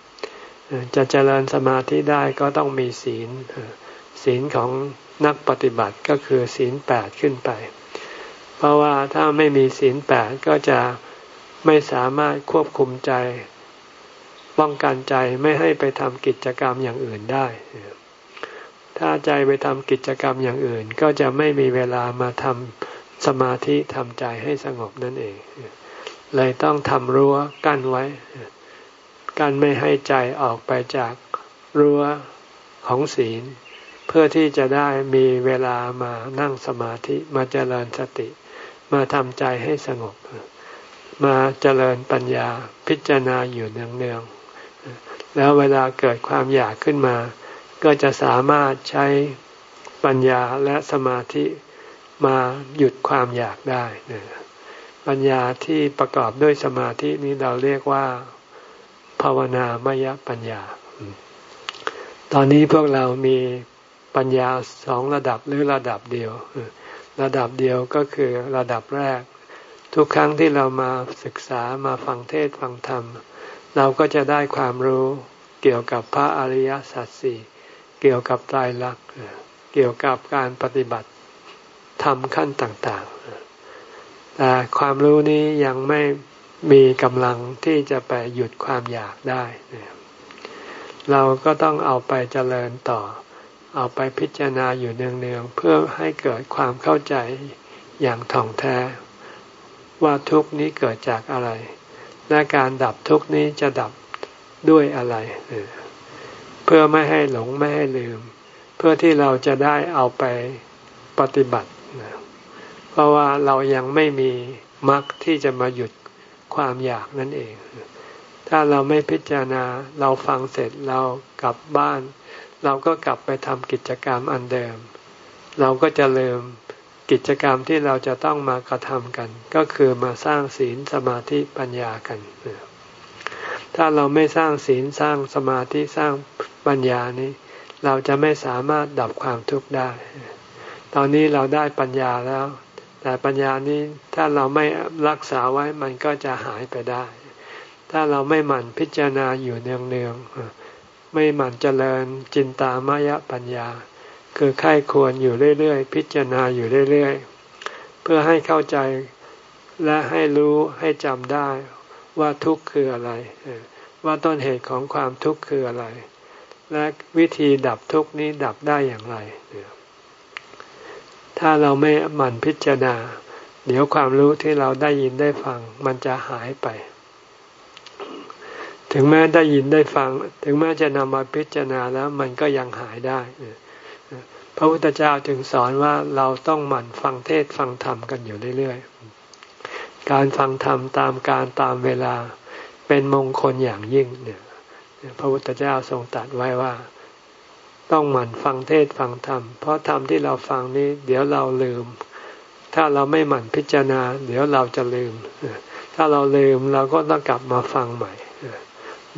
จะเจริญสมาธิได้ก็ต้องมีศีลศีลของนักปฏิบัติก็คือศีลแปดขึ้นไป เพราะว่าถ้าไม่มีศีลแปดก็จะ ไม่สามารถควบคุมใจ ป้องกันใจไม่ให้ไปทำกิจกรรมอย่างอื่นได้ ถ้าใจไปทำกิจกรรมอย่างอื่น ก็จะไม่มีเวลามาทำสมาธิทำใจให้สงบนั่นเอง เลยต้องทำรั้วกั้นไว้ กั้นไม่ให้ใจออกไปจากรั้วของศีล เพื่อที่จะได้มีเวลามานั่งสมาธิมาเจริญสติ มาทำใจให้สงบ มาเจริญปัญญาพิจารณาอยู่เนืองๆแล้วเวลาเกิดความอยากขึ้นมา ก็จะสามารถใช้ปัญญาและสมาธิมาหยุดความอยากได้ปัญญาที่ประกอบด้วยสมาธินี้เราเรียกว่า ภาวนามยปัญญา ตอนนี้พวกเรามีปัญญาสองระดับหรือระดับเดียว ระดับเดียวก็คือระดับแรก ทุกครั้งที่เรามาศึกษามาฟังเทศฟังธรรม เราก็จะได้ความรู้เกี่ยวกับพระอริยสัจสี่เกี่ยวกับตายรักเกี่ยวกับการปฏิบัติทำขั้นต่างๆ แต่ความรู้นี้ยังไม่มีกำลังที่จะไปหยุดความอยากได้ เราก็ต้องเอาไปเจริญต่อ เอาไปพิจารณาอยู่เนืองๆ เพื่อให้เกิดความเข้าใจอย่างถ่องแท้ ว่าทุกนี้เกิดจากอะไร และการดับทุกนี้จะดับด้วยอะไร เพื่อไม่ให้หลงไม่ให้ลืม เพื่อที่เราจะได้เอาไปปฏิบัติ เพราะว่าเรายังไม่มีมรรคที่จะมาหยุดความอยากนั่นเอง ถ้าเราไม่พิจารณาเราฟังเสร็จเรากลับบ้าน เราก็กลับไปทำกิจกรรมอันเดิม เราก็จะลืม กิจกรรมที่เราจะต้องมากระทำกัน ก็คือมาสร้างศีลสมาธิปัญญากัน ถ้าเราไม่สร้างศีลสร้างสมาธิสร้างปัญญานี้ เราจะไม่สามารถดับความทุกข์ได้ ตอนนี้เราได้ปัญญาแล้ว แต่ปัญญานี้ถ้าเราไม่รักษาไว้มันก็จะหายไปได้ ถ้าเราไม่หมั่นพิจารณาอยู่เนืองๆไม่หมั่นเจริญจินตามายปัญญา คือค่ายควรอยู่เรื่อยๆ พิจารณาอยู่เรื่อยๆ เพื่อให้เข้าใจและให้รู้ให้จำได้ว่าทุกข์คืออะไร ว่าต้นเหตุของความทุกข์คืออะไร และวิธีดับทุกข์นี้ดับได้อย่างไร ถ้าเราไม่หมั่นพิจารณา เดี๋ยวความรู้ที่เราได้ยินได้ฟัง มันจะหายไป ถึงแม้ได้ยินได้ฟัง ถึงแม้จะนำมาพิจารณาแล้วมันก็ยังหายได้ พระพุทธเจ้าจึงสอนว่าเราต้องหมั่นฟังเทศฟังธรรมกันอยู่เรื่อยๆ การฟังธรรมตามการตามเวลาเป็นมงคลอย่างยิ่งเนี่ยพระพุทธเจ้าทรงตรัสไว้ว่า ต้องหมั่นฟังเทศฟังธรรม เพราะธรรมที่เราฟังนี้เดี๋ยวเราลืม ถ้าเราไม่หมั่นพิจารณา เดี๋ยวเราจะลืม ถ้าเราลืมเราก็ต้องกลับมาฟังใหม่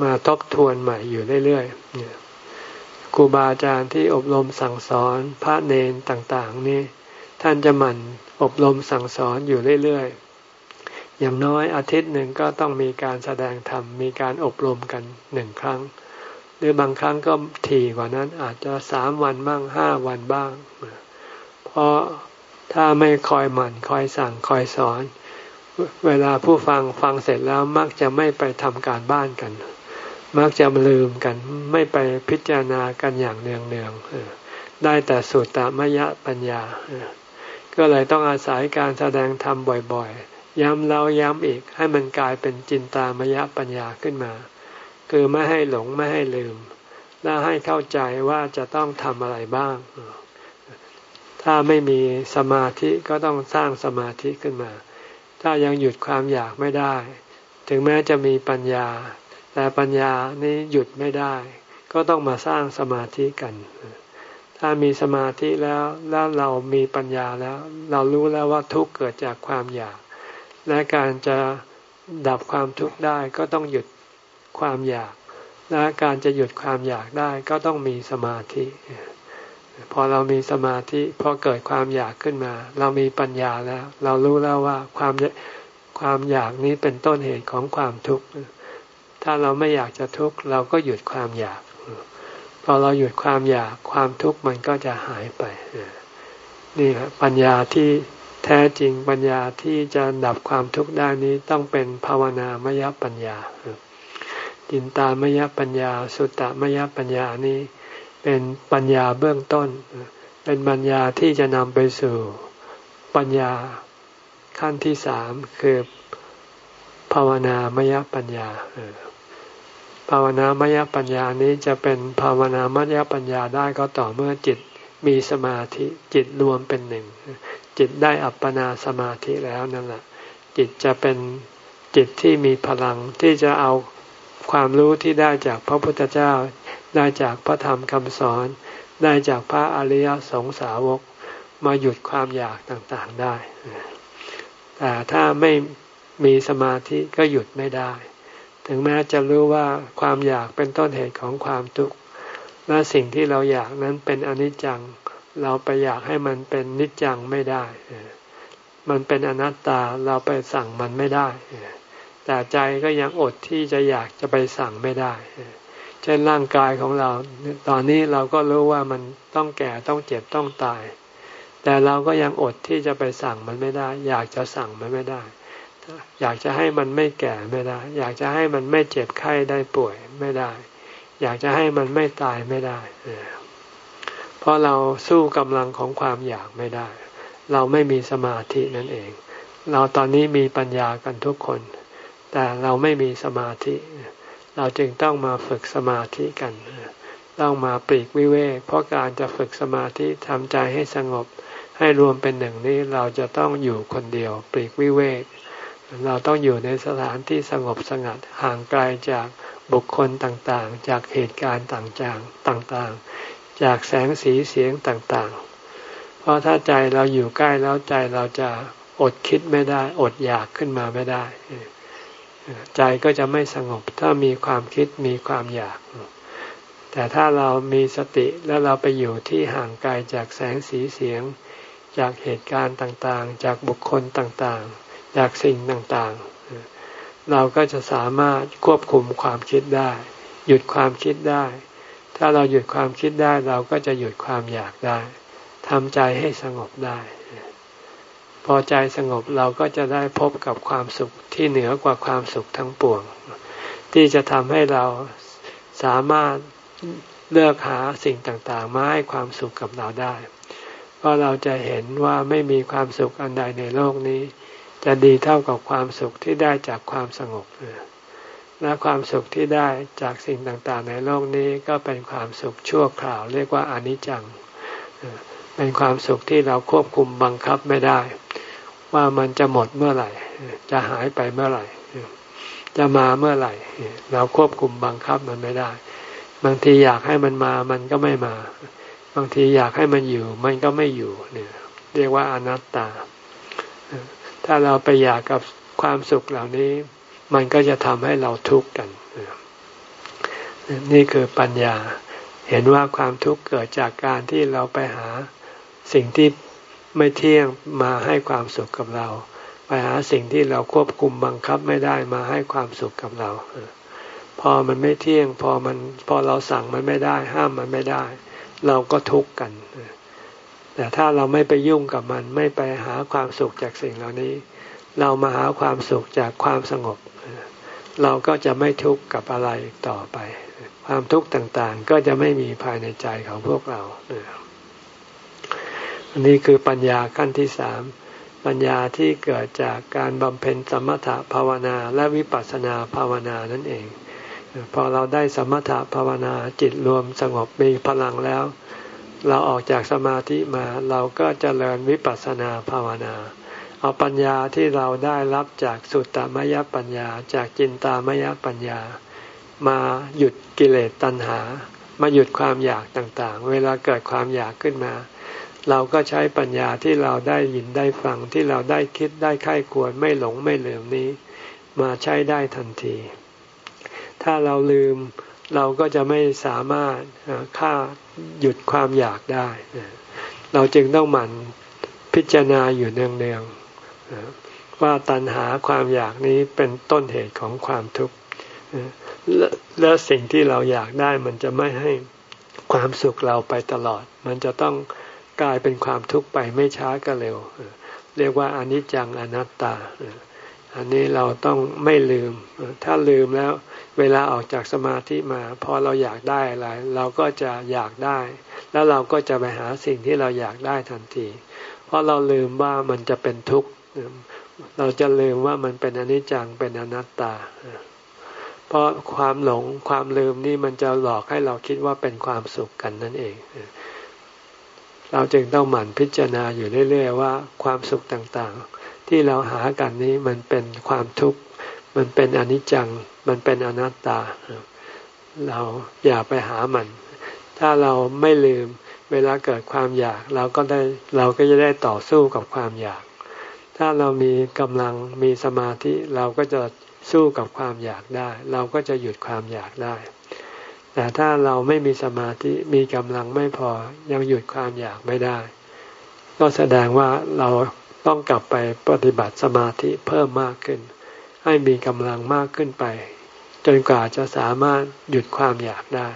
มาทบทวนใหม่อยู่เรื่อยๆ ครูบาอาจารย์ที่อบรมสั่งสอนพระเนนต่างๆ นี่ท่านจะหมั่นอบรมสั่งสอนอยู่เรื่อยๆ อย่างน้อยอาทิตย์หนึ่งก็ต้องมีการแสดงธรรมมีการอบรมกันหนึ่งครั้ง หรือบางครั้งก็ถี่กว่านั้นอาจจะสามวันบ้างห้าวันบ้าง เพราะถ้าไม่คอยหมั่นคอยสั่งคอยสอน เวลาผู้ฟังฟังเสร็จแล้วมักจะไม่ไปทำการบ้านกัน มักจะลืมกันไม่ไปพิจารณากันอย่างเนืองเนืองได้แต่สุตตมยะปัญญา ก็เลยต้องอาศัยการแสดงธรรมบ่อยๆ ย้ำแล้วย้ำอีกให้มันกลายเป็นจินตามยะปัญญาขึ้นมา คือไม่ให้หลงไม่ให้ลืม และให้เข้าใจว่าจะต้องทำอะไรบ้าง ถ้าไม่มีสมาธิก็ต้องสร้างสมาธิขึ้นมา ถ้ายังหยุดความอยากไม่ได้ ถึงแม้จะมีปัญญา แต่ปัญญานี้หยุดไม่ได้ ก็ต้องมาสร้างสมาธิกัน ถ้ามีสมาธิแล้วแล้วเรามีปัญญาแล้ว เรารู้แล้วว่าทุกเกิดจากความอยาก และการจะดับความทุกข์ได้ก็ต้องหยุดความอยาก และการจะหยุดความอยากได้ก็ต้องมีสมาธิ พอเรามีสมาธิพอเกิดความอยากขึ้นมา เรามีปัญญาแล้ว เรารู้แล้วว่าความความอยากนี้เป็นต้นเหตุของความทุกข์ ถ้าเราไม่อยากจะทุกข์เราก็หยุดความอยาก พอเราหยุดความอยากความทุกข์มันก็จะหายไปนี่ครับปัญญาที่แท้จริงปัญญาที่จะดับความทุกข์ได้นี้ต้องเป็นภาวนามยปัญญาจินตามยปัญญา สุตตมยปัญญานี้ เป็นปัญญาเบื้องต้น เป็นปัญญาที่จะนำไปสู่ปัญญาขั้นที่สามคือภาวนามยปัญญา ภาวนามยปัญญานี้จะเป็นภาวนามยปัญญาได้ก็ต่อเมื่อจิตมีสมาธิจิตรวมเป็นหนึ่ง จิตได้อัปปนาสมาธิแล้วนั่นแหละจิตจะเป็นจิตที่มีพลังที่จะเอาความรู้ที่ได้จากพระพุทธเจ้า ได้จากพระธรรมคำสอน ได้จากพระอริยสงสาวกมาหยุดความอยากต่างๆได้ แต่ถ้าไม่มีสมาธิก็หยุดไม่ได้ ถึงแม้จะรู้ว่าความอยากเป็นต้นเหตุของความทุกข์และสิ่งที่เราอยากนั้นเป็นอนิจจัง เราไปอยากให้มันเป็นนิจจังไม่ได้ มันเป็นอนัตตาเราไปสั่งมันไม่ได้ แต่ใจก็ยังอดที่จะอยากจะไปสั่งไม่ได้ เช่นร่างกายของเรา ตอนนี้เราก็รู้ว่ามันต้องแก่ต้องเจ็บต้องตาย แต่เราก็ยังอดที่จะไปสั่งมันไม่ได้ อยากจะสั่งมันไม่ได้ อยากจะให้มันไม่แก่ไม่ได้ อยากจะให้มันไม่เจ็บไข้ได้ป่วยไม่ได้ อยากจะให้มันไม่ตายไม่ได้เพราะเราสู้กำลังของความอยากไม่ได้ เราไม่มีสมาธินั่นเอง เราตอนนี้มีปัญญากันทุกคน แต่เราไม่มีสมาธิ เราจึงต้องมาฝึกสมาธิกัน ต้องมาปลีกวิเวกเพราะการจะฝึกสมาธิทำใจให้สงบ ให้รวมเป็นหนึ่งนี้เราจะต้องอยู่คนเดียวปลีกวิเวก เราต้องอยู่ในสถานที่สงบสงัดห่างไกลจากบุคคลต่างๆ จากเหตุการณ์ต่างๆต่างๆ จากแสงสีเสียงต่างๆ เพราะถ้าใจเราอยู่ใกล้แล้วใจเราจะอดคิดไม่ได้ อดอยากขึ้นมาไม่ได้ ใจก็จะไม่สงบถ้ามีความคิดมีความอยาก แต่ถ้าเรามีสติแล้วเราไปอยู่ที่ห่างไกลจากแสงสีเสียง จากเหตุการณ์ต่างๆ จากบุคคลต่างๆ จากสิ่งต่างๆ เราก็จะสามารถควบคุมความคิดได้ หยุดความคิดได้ ถ้าเราหยุดความคิดได้เราก็จะหยุดความอยากได้ทำใจให้สงบได้ พอใจสงบเราก็จะได้พบกับความสุขที่เหนือกว่าความสุขทั้งปวง ที่จะทำให้เราสามารถเลือกหาสิ่งต่างๆ มาให้ความสุขกับเราได้ เพราะเราจะเห็นว่าไม่มีความสุขอันใดในโลกนี้ จะดีเท่ากับความสุขที่ได้จากความสงบและความสุขที่ได้จากสิ่งต่างๆ ในโลกนี้ก็เป็นความสุขชั่วคราว เรียกว่าอนิจจัง เป็นความสุขที่เราควบคุมบังคับไม่ได้ ว่ามันจะหมดเมื่อไหร่ จะหายไปเมื่อไหร่ จะมาเมื่อไหร่ เราควบคุมบังคับมันไม่ได้ บางทีอยากให้มันมามันก็ไม่มา บางทีอยากให้มันอยู่ มันก็ไม่อยู่เนี่ยเรียกว่าอนัตตา ถ้าเราไปอยากกับความสุขเหล่านี้ มันก็จะทำให้เราทุกข์กัน นี่คือปัญญา เห็นว่าความทุกข์เกิดจากการที่เราไปหาสิ่งที่ไม่เที่ยงมาให้ความสุขกับเรา ไปหาสิ่งที่เราควบคุมบังคับไม่ได้มาให้ความสุขกับเรา พอมันไม่เที่ยง พอมันพอเราสั่งมันไม่ได้ ห้ามมันไม่ได้ เราก็ทุกข์กัน แต่ถ้าเราไม่ไปยุ่งกับมันไม่ไปหาความสุขจากสิ่งเหล่านี้ เรามาหาความสุขจากความสงบ เราก็จะไม่ทุกข์กับอะไรต่อไป ความทุกข์ต่างๆก็จะไม่มีภายในใจของพวกเราอันนี้คือปัญญาขั้นที่สามปัญญาที่เกิดจากการบำเพ็ญสมถะภาวนาและวิปัสสนาภาวนานั่นเอง พอเราได้สมถะภาวนาจิตรวมสงบมีพลังแล้ว เราออกจากสมาธิมาเราก็จเจริญวิปัสสนาภาวนา เอาปัญญาที่เราได้รับจากสุตตมยปัญญา จากจินตามยปัญญา มาหยุดกิเลสตัณหา มาหยุดความอยากต่างๆ เวลาเกิดความอยากขึ้นมา เราก็ใช้ปัญญาที่เราได้ยินได้ฟังที่เราได้คิดได้ค่ายควรไม่หลงไม่เหลืมนี้ มาใช้ได้ทันที ถ้าเราลืม เราก็จะไม่สามารถฆ่าหยุดความอยากได้ เราจึงต้องหมั่นพิจารณาอยู่เนืองๆว่าตัณหาความอยากนี้เป็นต้นเหตุของความทุกข์และสิ่งที่เราอยากได้มันจะไม่ให้ความสุขเราไปตลอด มันจะต้องกลายเป็นความทุกข์ไปไม่ช้าก็เร็ว เรียกว่าอนิจจังอนัตตา อันนี้เราต้องไม่ลืม ถ้าลืมแล้ว เวลาออกจากสมาธิมาพอเราอยากได้อะไร เราก็จะอยากได้ แล้วเราก็จะไปหาสิ่งที่เราอยากได้ทันที เพราะเราลืมว่ามันจะเป็นทุกข์เราจะลืมว่ามันเป็นอนิจจังเป็นอนัตตา เพราะความหลงความลืมนี่มันจะหลอกให้เราคิดว่าเป็นความสุขกันนั่นเอง เราจึงต้องหมั่นพิจารณาอยู่เรื่อย ๆ ว่าความสุขต่างๆ ที่เราหากันนี้มันเป็นความทุกข์ มันเป็นอนิจจัง มันเป็นอนัตตา เราอย่าไปหามัน ถ้าเราไม่ลืมเวลาเกิดความอยาก เราก็ได้เราก็จะได้ต่อสู้กับความอยาก ถ้าเรามีกำลังมีสมาธิเราก็จะสู้กับความอยากได้ เราก็จะหยุดความอยากได้ แต่ถ้าเราไม่มีสมาธิมีกำลังไม่พอยังหยุดความอยากไม่ได้ ก็แสดงว่าเราต้องกลับไปปฏิบัติสมาธิเพิ่มมากขึ้น ให้มีกำลังมากขึ้นไป จนกว่าจะสามารถหยุดความอยากได้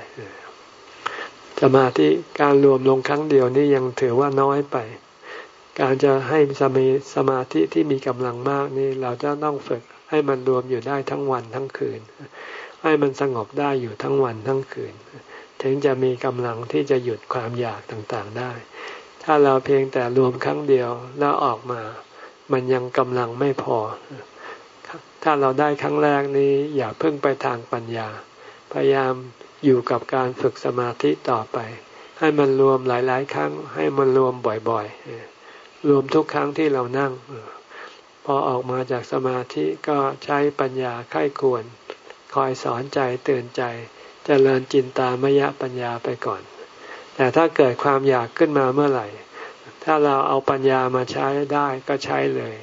สมาธิการรวมลงครั้งเดียวนี่ยังถือว่าน้อยไป การจะให้สมีสมาธิที่มีกำลังมากนี่เราจะต้องฝึกให้มันรวมอยู่ได้ทั้งวันทั้งคืน ให้มันสงบได้อยู่ทั้งวันทั้งคืน ถึงจะมีกำลังที่จะหยุดความอยากต่างๆได้ ถ้าเราเพียงแต่รวมครั้งเดียวแล้วออกมา มันยังกำลังไม่พอ ถ้าเราได้ครั้งแรกนี้อย่าเพิ่งไปทางปัญญา พยายามอยู่กับการฝึกสมาธิต่อไป ให้มันรวมหลาย ๆ ครั้ง ให้มันรวมบ่อยๆ รวมทุกครั้งที่เรานั่ง พอออกมาจากสมาธิก็ใช้ปัญญาไข้ควร คอยสอนใจเตือนใจจเจริญจินตามยะปัญญาไปก่อน แต่ถ้าเกิดความอยากขึ้นมาเมื่อไหร่ ถ้าเราเอาปัญญามาใช้ได้ก็ใช้เลย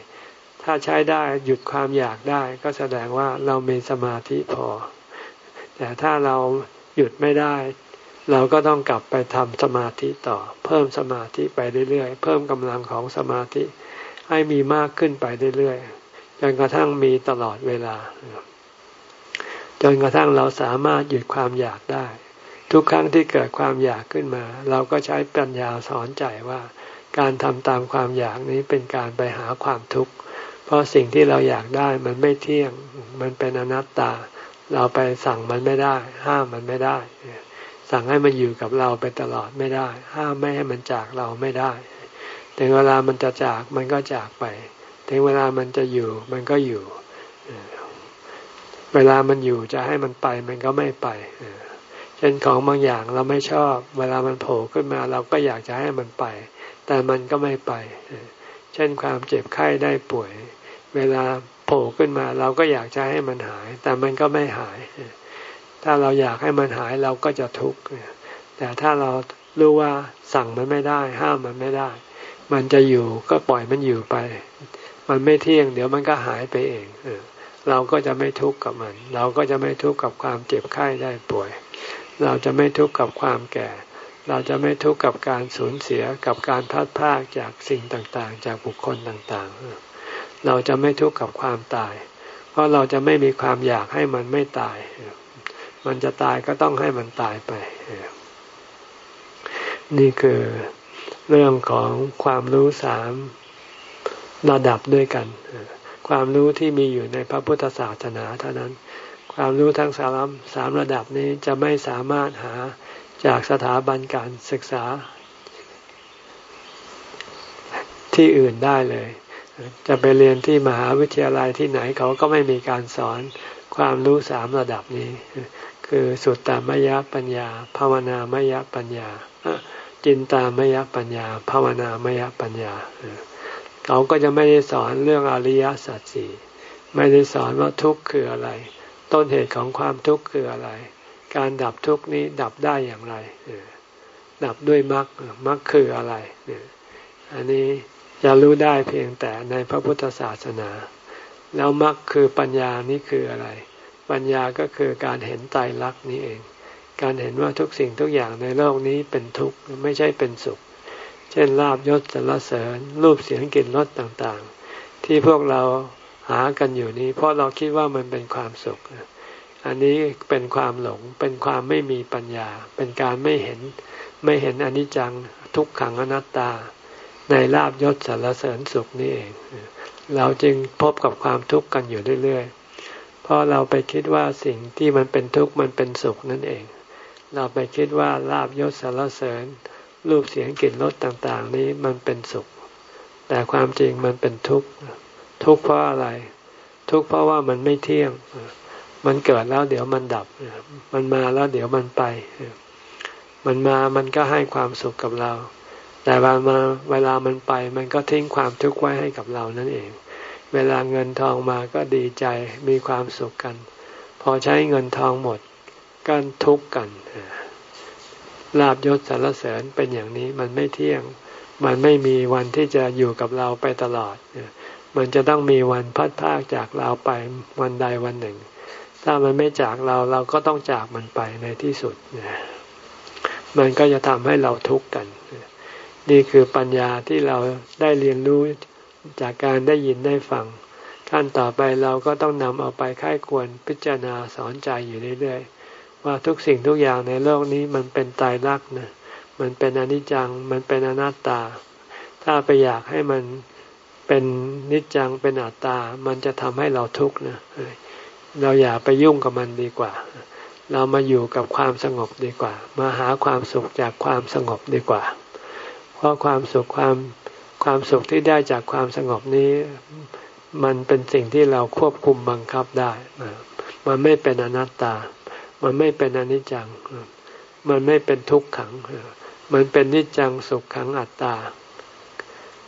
ถ้าใช้ได้หยุดความอยากได้ ก็แสดงว่าเรามีสมาธิพอ แต่ถ้าเราหยุดไม่ได้ เราก็ต้องกลับไปทำสมาธิต่อ เพิ่มสมาธิไปเรื่อยๆ เพิ่มกำลังของสมาธิ ให้มีมากขึ้นไปเรื่อยๆ จนกระทั่งมีตลอดเวลา จนกระทั่งเราสามารถหยุดความอยากได้ ทุกครั้งที่เกิดความอยากขึ้นมา เราก็ใช้ปัญญาสอนใจว่า การทำตามความอยากนี้เป็นการไปหาความทุกข์ ราะสิ่งที่เราอยากได้มันไม่เที่ยง มันเป็นอนัตตา เราไปสั่งมันไม่ได้ ห้ามมันไม่ได้ สั่งให้มันอยู่กับเราไปตลอดไม่ได้ ห้ามไม่ให้มันจากเราไม่ได้ ถึงเวลามันจะจากมันก็จากไป ถึงเวลามันจะอยู่มันก็อยู่ เวลามันอยู่จะให้มันไปมันก็ไม่ไปเช่นของบางอย่างเราไม่ชอบ เวลามันโผล่ขึ้นมาเราก็อยากจะให้มันไป แต่มันก็ไม่ไป เช่นความเจ็บไข้ได้ป่วย เวลาโผล่ขึ้นมา เราก็อยากจะให้มันหาย แต่มันก็ไม่หาย ถ้าเราอยากให้มันหายเราก็จะทุกข์แต่ถ้าเรารู้ว่าสั่งมันไม่ได้ ห้ามมันไม่ได้ มันจะอยู่ก็ปล่อยมันอยู่ไป มันไม่เที่ยง เดี๋ยวมันก็หายไปเองเราก็จะไม่ทุกข์กับมัน เราก็จะไม่ทุกข์กับความเจ็บไข้ได้ป่วย เราจะไม่ทุกข์กับความแก่ เราจะไม่ทุกข์กับการสูญเสียกับการพัดพากจากสิ่งต่างๆ จากบุคคลต่างๆ เราจะไม่ทุกข์กับความตาย เพราะเราจะไม่มีความอยากให้มันไม่ตาย มันจะตายก็ต้องให้มันตายไป นี่คือเรื่องของความรู้สามระดับด้วยกัน ความรู้ที่มีอยู่ในพระพุทธศาสนาเท่านั้น ความรู้ทั้งสามสามระดับนี้จะไม่สามารถหาจากสถาบันการศึกษาที่อื่นได้เลย จะไปเรียนที่มหาวิทยาลัยที่ไหนเขาก็ไม่มีการสอนความรู้สามระดับนี้ คือสุตตามยปัญญา ภาวนามยปัญญา จินตามยปัญญา ภาวนามยปัญญา เขาก็จะไม่ได้สอนเรื่องอริยสัจสี่ไม่ได้สอนว่าทุกข์คืออะไร ต้นเหตุของความทุกข์คืออะไร การดับทุกข์นี้ดับได้อย่างไรดับด้วยมรรคมรรคคืออะไรอันนี้ จะรู้ได้เพียงแต่ในพระพุทธศาสนา แล้วมรรคคือปัญญานี้คืออะไร ปัญญาก็คือการเห็นไตรลักษณ์นี้เอง การเห็นว่าทุกสิ่งทุกอย่างในโลกนี้เป็นทุกข์ไม่ใช่เป็นสุข เช่นลาบยศสรรเสริญ รูปเสียงกลิ่นรสต่างๆ ที่พวกเราหากันอยู่นี้ เพราะเราคิดว่ามันเป็นความสุข อันนี้เป็นความหลงเป็นความไม่มีปัญญา เป็นการไม่เห็นไม่เห็นอนิจจังทุกขังอนัตตา ในลาบยศสรรเสริญสุขนี่เอง เราจึงพบกับความทุกข์กันอยู่เรื่อยๆ เพราะเราไปคิดว่าสิ่งที่มันเป็นทุกข์มันเป็นสุขนั่นเอง เราไปคิดว่าลาบยศสรรเสริญ รูปเสียงกลิ่นรสต่างๆ นี้มันเป็นสุข แต่ความจริงมันเป็นทุกข์ ทุกข์เพราะอะไร ทุกข์เพราะว่ามันไม่เที่ยง มันเกิดแล้วเดี๋ยวมันดับ มันมาแล้วเดี๋ยวมันไป มันมามันก็ให้ความสุขกับเรา แต่เวลาเวลามันไปมันก็ทิ้งความทุกข์ไว้ให้กับเรานั่นเอง เวลาเงินทองมาก็ดีใจมีความสุขกัน พอใช้เงินทองหมดก็ทุกข์กันลาบยศสารเสริญเป็นอย่างนี้มันไม่เที่ยง มันไม่มีวันที่จะอยู่กับเราไปตลอด มันจะต้องมีวันพัดพากจากเราไปวันใดวันหนึ่ง ถ้ามันไม่จากเราเราก็ต้องจากมันไปในที่สุด มันก็จะทำให้เราทุกข์กัน นี่คือปัญญาที่เราได้เรียนรู้จากการได้ยินได้ฟังขั้นต่อไปเราก็ต้องนำเอาไปค่ายควรพิจารณาสอนใจอยู่เรื่อยๆ ว่าทุกสิ่งทุกอย่างในโลกนี้มันเป็นตายรักนะมันเป็นอนิจจัง มันเป็นอนัตตา ถ้าไปอยากให้มันเป็นนิจจังเป็นอัตตา มันจะทำให้เราทุกข์นะเราอย่าไปยุ่งกับมันดีกว่า เรามาอยู่กับความสงบดีกว่า มาหาความสุขจากความสงบดีกว่า เพราะความสุขความความสุขที่ได้จากความสงบนี้ มันเป็นสิ่งที่เราควบคุมบังคับได้ มันไม่เป็นอนัตตา มันไม่เป็นอนิจจัง มันไม่เป็นทุกขัง มันเป็นนิจจังสุขขังอัตตา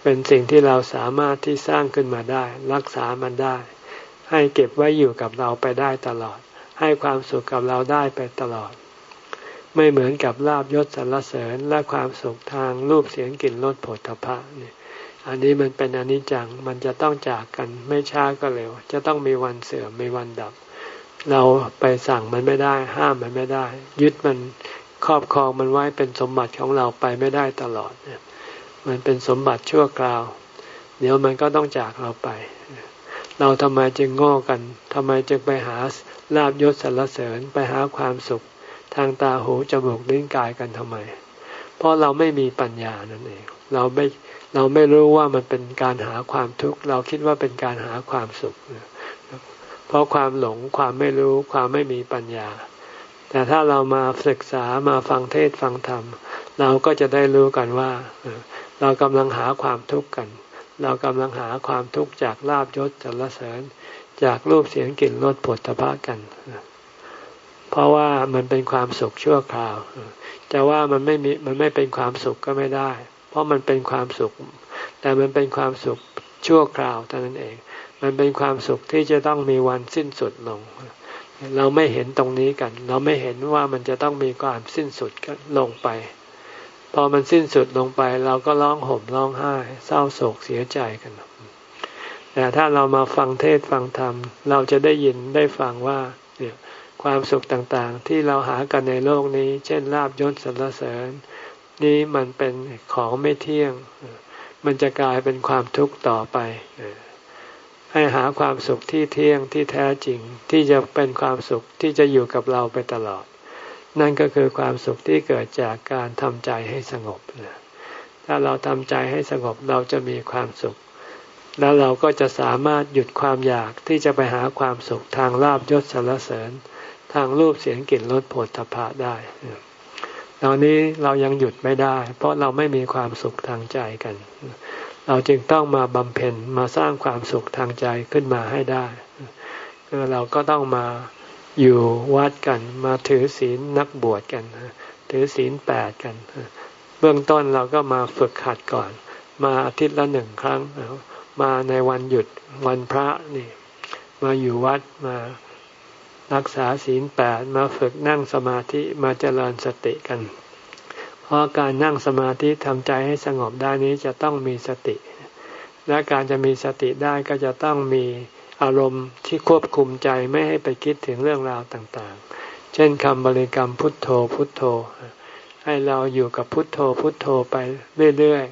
เป็นสิ่งที่เราสามารถที่สร้างขึ้นมาได้ รักษามันได้ ให้เก็บไว้อยู่กับเราไปได้ตลอด ให้ความสุขกับเราได้ไปตลอด ไม่เหมือนกับลาบยศสรรเสริญและความสุขทางรูปเสียงกลิ่นรสผลทพะนี่ยอันนี้มันเป็นอนิจจังมันจะต้องจากกันไม่ช้าก็เร็ว จะต้องมีวันเสื่อมมีวันดับ เราไปสั่งมันไม่ได้ ห้ามมันไม่ได้ ยึดมันครอบครองมันไว้เป็นสมบัติของเราไปไม่ได้ตลอดเนี่ยมันเป็นสมบัติชั่วคราว เดี๋ยวมันก็ต้องจากเราไป เราทำไมจึงโง่กันทำไมจึงไปหาลาบยศสรรเสริญไปหาความสุข ทางตาหูจมูกลิ้นกายกันทำไม เพราะเราไม่มีปัญญานั่นเอง เราไม่เราไม่รู้ว่ามันเป็นการหาความทุกข์ เราคิดว่าเป็นการหาความสุข เพราะความหลงความไม่รู้ความไม่มีปัญญา แต่ถ้าเรามาศึกษามาฟังเทศฟังธรรม เราก็จะได้รู้กันว่า เรากำลังหาความทุกข์กัน เรากำลังหาความทุกข์จากลาบยศจรเสริญ จากรูปเสียงกลิ่นรสผลตภะกัน เพราะว่ามันเป็นความสุขชั่วคราว จะว่ามันไม่มีมันไม่เป็นความสุขก็ไม่ได้ เพราะมันเป็นความสุข แต่มันเป็นความสุขชั่วคราวเท่านั้นเอง มันเป็นความสุขที่จะต้องมีวันสิ้นสุดลง เราไม่เห็นตรงนี้กัน เราไม่เห็นว่ามันจะต้องมีความสิ้นสุดกันลงไป พอมันสิ้นสุดลงไป เราก็ร้องห่มร้องไห้ เศร้าโศกเสียใจกัน แต่ถ้าเรามาฟังเทศฟังธรรม เราจะได้ยินได้ฟังว่า ความสุขต่างๆ ที่เราหากันในโลกนี้ เช่นลาบยศสรรเสริญ นี้มันเป็นของไม่เที่ยง มันจะกลายเป็นความทุกข์ต่อไป ให้หาความสุขที่เที่ยงที่แท้จริงที่จะเป็นความสุขที่จะอยู่กับเราไปตลอด นั่นก็คือความสุขที่เกิดจากการทำใจให้สงบถ้าเราทำใจให้สงบเราจะมีความสุข แล้วเราก็จะสามารถหยุดความอยากที่จะไปหาความสุขทางลาบยศสรรเสริญ ทางรูปเสียงกลิ่นรสผลทพะได้ ตอนนี้เรายังหยุดไม่ได้ เพราะเราไม่มีความสุขทางใจกัน เราจึงต้องมาบำเพ็ญมาสร้างความสุขทางใจขึ้นมาให้ได้เราก็ต้องมาอยู่วัดกัน มาถือศีลนักบวชกัน ถือศีลแปดกัน เบื้องต้นเราก็มาฝึกขัดก่อน มาอาทิตย์ละหนึ่งครั้ง มาในวันหยุดวันพระนี่ มาอยู่วัดมา รักษาศีลแปดมาฝึกนั่งสมาธิมาเจริญสติกัน เพราะการนั่งสมาธิทำใจให้สงบได้นี้จะต้องมีสติ และการจะมีสติได้ก็จะต้องมีอารมณ์ที่ควบคุมใจไม่ให้ไปคิดถึงเรื่องราวต่างๆ เช่นคำบริกรรมพุทโธพุทโธ ให้เราอยู่กับพุทโธพุทโธไปเรื่อย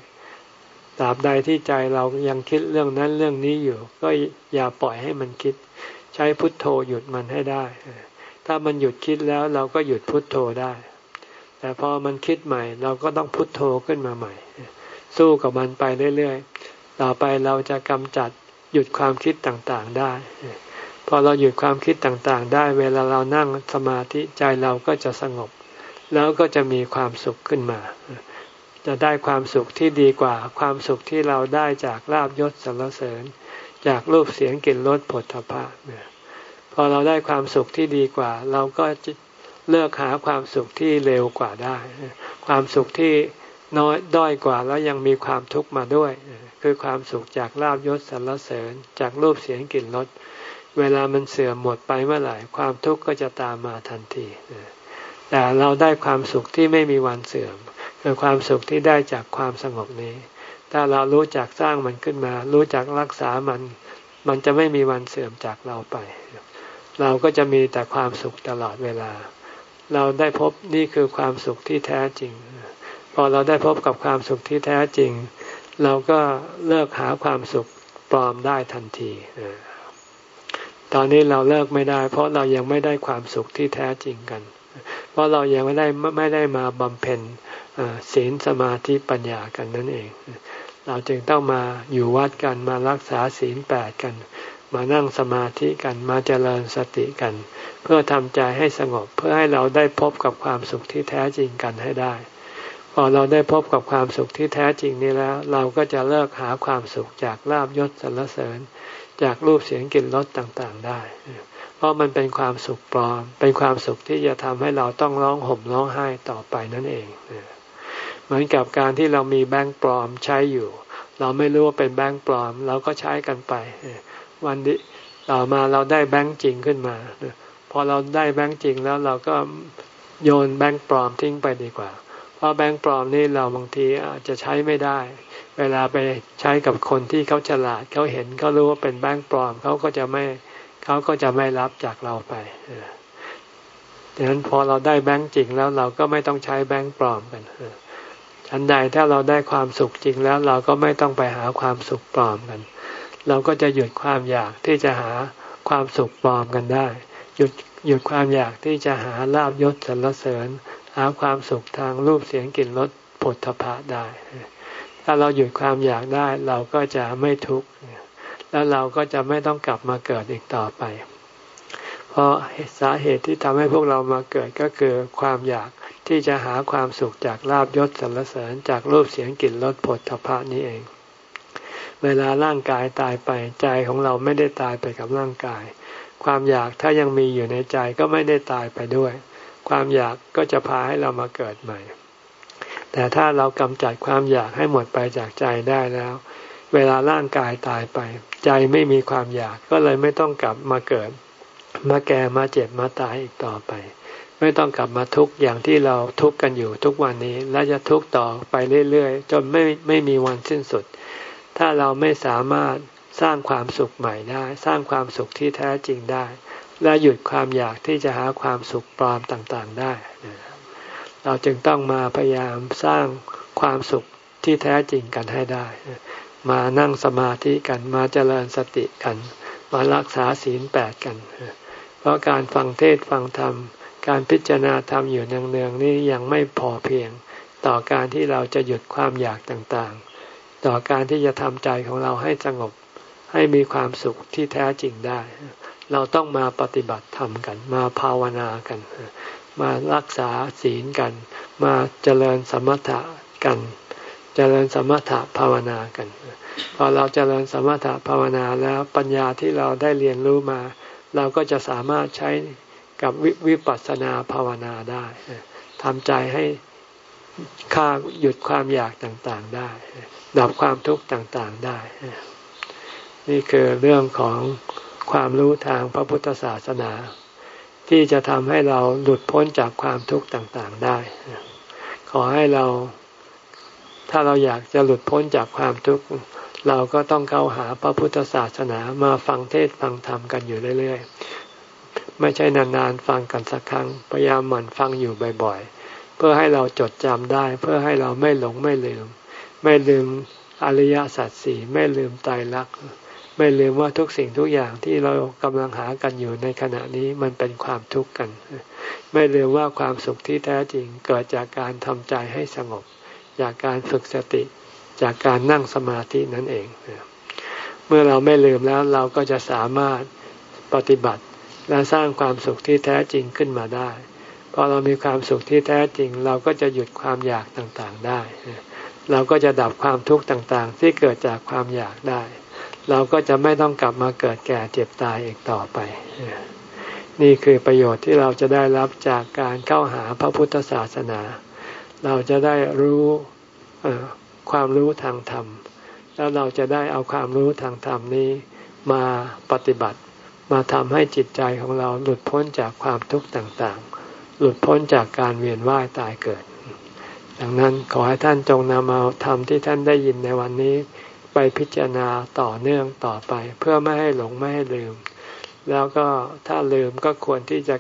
ๆตราบใดที่ใจเรายังคิดเรื่องนั้นเรื่องนี้อยู่ ก็อย่าปล่อยให้มันคิด ใช้พุทโธหยุดมันให้ได้ ถ้ามันหยุดคิดแล้วเราก็หยุดพุทโธได้ แต่พอมันคิดใหม่ เราก็ต้องพุทโธขึ้นมาใหม่ สู้กับมันไปเรื่อยๆ ต่อไปเราจะกำจัดหยุดความคิดต่างๆได้ พอเราหยุดความคิดต่างๆ ได้ เวลาเรานั่งสมาธิใจเราก็จะสงบ แล้วก็จะมีความสุขขึ้นมา จะได้ความสุขที่ดีกว่าความสุขที่เราได้จากลาบยศสรรเสริญ จากรูปเสียงกลิ่นรสผลทพะเนี่ยพอเราได้ความสุขที่ดีกว่า เราก็จะเลิกหาความสุขที่เร็วกว่าได้ ความสุขที่น้อยด้อยกว่าแล้วยังมีความทุกข์มาด้วย คือความสุขจากลาบยศสรรเสริญ จากรูปเสียงกลิ่นรสเวลามันเสื่อมหมดไปเมื่อไหร่ความทุกข์ก็จะตามมาทันทีแต่เราได้ความสุขที่ไม่มีวันเสื่อมคือความสุขที่ได้จากความสงบนี้ ถ้าเรารู้จักสร้างมันขึ้นมา รู้จักรักษามัน มันจะไม่มีวันเสื่อมจากเราไป เราก็จะมีแต่ความสุขตลอดเวลา เราได้พบนี่คือความสุขที่แท้จริง พอเราได้พบกับความสุขที่แท้จริง เราก็เลิกหาความสุขปลอมได้ทันทีตอนนี้เราเลิกไม่ได้ เพราะเรายังไม่ได้ความสุขที่แท้จริงกัน เพราะเรายังไม่ได้ไม่ได้มาบำเพ็ญศีลสมาธิปัญญากันนั่นเอง เราจึงต้องมาอยู่วัดกันมารักษาศีลแปดกัน มานั่งสมาธิกันมาเจริญสติกัน เพื่อทำใจให้สงบเพื่อให้เราได้พบกับความสุขที่แท้จริงกันให้ได้ พอเราได้พบกับความสุขที่แท้จริงนี้แล้ว เราก็จะเลิกหาความสุขจากลาบยศสรรเสริญ จากรูปเสียงกลิ่นรสต่างๆได้ เพราะมันเป็นความสุขปลอม เป็นความสุขที่จะทำให้เราต้องร้องห่มร้องไห้ต่อไปนั่นเองเมือนกับการที่เรามีแบงค์ปลอมใช้อยู่ เราไม่รู้ว่าเป็นแบงค์ปลอม เราก็ใช้กันไป วันนี้ต่อมาเราได้แบงค์จริงขึ้นมาพอเราได้แบงค์จริงแล้วเราก็โยนแบงค์ปลอมทิ้งไปดีกว่า เพราะแบงค์ปลอมนี่เราบางทีอาจจะใช้ไม่ได้ เวลาไปใช้กับคนที่เขาฉลาดเขาเห็นเขารู้ว่าเป็นแบงค์ปลอมเขาก็จะไม่เขาก็จะไม่รับจากเราไปดังนั้นพอเราได้แบงค์จริงแล้วเราก็ไม่ต้องใช้แบงค์ปลอมกัน อันใดถ้าเราได้ความสุขจริงแล้วเราก็ไม่ต้องไปหาความสุขปลอมกัน เราก็จะหยุดความอยากที่จะหาความสุขปลอมกันได้ หยุดหยุดความอยากที่จะหาลาบยศสรรเสริญ หาความสุขทางรูปเสียงกลิ่นรสผลทพะได้ ถ้าเราหยุดความอยากได้เราก็จะไม่ทุกข์แล้วเราก็จะไม่ต้องกลับมาเกิดอีกต่อไป เพราะสาเหตุที่ทำให้พวกเรามาเกิดก็คือความอยาก ที่จะหาความสุขจากลาบยศสรรเสริญจากรูปเสียงกลิ่นรสผลทพะนี้เอง เวลาร่างกายตายไปใจของเราไม่ได้ตายไปกับร่างกาย ความอยากถ้ายังมีอยู่ในใจก็ไม่ได้ตายไปด้วย ความอยากก็จะพาให้เรามาเกิดใหม่ แต่ถ้าเรากำจัดความอยากให้หมดไปจากใจได้แล้ว เวลาร่างกายตายไป ใจไม่มีความอยากก็เลยไม่ต้องกลับมาเกิด มาแก่มาเจ็บมาตายอีกต่อไป ไม่ต้องกลับมาทุกข์อย่างที่เราทุกข์กันอยู่ทุกวันนี้ และจะทุกข์ต่อไปเรื่อยๆ จนไม่ไม่มีวันสิ้นสุด ถ้าเราไม่สามารถสร้างความสุขใหม่ได้ สร้างความสุขที่แท้จริงได้ และหยุดความอยากที่จะหาความสุขปลอมต่างๆได้ เราจึงต้องมาพยายามสร้างความสุขที่แท้จริงกันให้ได้ มานั่งสมาธิกันมาเจริญสติกัน มารักษาศีลแปดกัน เพราะการฟังเทศฟังธรรม การพิจารณาธรรมอยู่เนืองๆนี่ยังไม่พอเพียง ต่อการที่เราจะหยุดความอยากต่างๆ ต่อการที่จะทำใจของเราให้สงบให้มีความสุขที่แท้จริงได้ เราต้องมาปฏิบัติธรรมกัน มาภาวนากัน มารักษาศีลกัน มาเจริญสมถะกัน เจริญสมถะภาวนากัน พอเราเจริญสมถะภาวนาแล้วปัญญาที่เราได้เรียนรู้มา เราก็จะสามารถใช้ กับววิปัสสนาภาวนาได้ทำใจให้ฆ่าหยุดความอยากต่างๆได้ ดับความทุกข์ต่างๆได้ นี่คือเรื่องของความรู้ทางพระพุทธศาสนา ที่จะทำให้เราหลุดพ้นจากความทุกข์ต่างๆได้ ขอให้เราถ้าเราอยากจะหลุดพ้นจากความทุกข์เราก็ต้องเข้าหาพระพุทธศาสนามาฟังเทศฟังธรรมกันอยู่เรื่อยๆ ไม่ใช่นานๆฟังกันสักครั้ง พยายามหมั่นฟังอยู่บ่อยๆ เพื่อให้เราจดจำได้ เพื่อให้เราไม่หลงไม่ลืม ไม่ลืมอริยสัจสี่ไม่ลืมไตรลัก ไม่ลืมว่าทุกสิ่งทุกอย่างที่เรากำลังหากันอยู่ในขณะนี้มันเป็นความทุกข์กัน ไม่ลืมว่าความสุขที่แท้จริงเกิดจากการทำใจให้สงบ จากการฝึกสติ จากการนั่งสมาธินั่นเอง เมื่อเราไม่ลืมแล้วเราก็จะสามารถปฏิบัติ และสร้างความสุขที่แท้จริงขึ้นมาได้พอเรามีความสุขที่แท้จริง เราก็จะหยุดความอยากต่างๆได้ เราก็จะดับความทุกข์ต่างๆ ที่เกิดจากความอยากได้ เราก็จะไม่ต้องกลับมาเกิดแก่เจ็บตายอีกต่อไป นี่คือประโยชน์ที่เราจะได้รับจากการเข้าหาพระพุทธศาสนา เราจะได้รู้ความรู้ทางธรรม แล้วเราจะได้เอาความรู้ทางธรรมนี้มาปฏิบัติ มาทำให้จิตใจของเราหลุดพ้นจากความทุกข์ต่างๆ หลุดพ้นจากการเวียนว่ายตายเกิด ดังนั้นขอให้ท่านจงนำเอาธรรมที่ท่านได้ยินในวันนี้ ไปพิจารณาต่อเนื่องต่อไป เพื่อไม่ให้หลงไม่ให้ลืม แล้วก็ถ้าลืมก็ควรที่จะ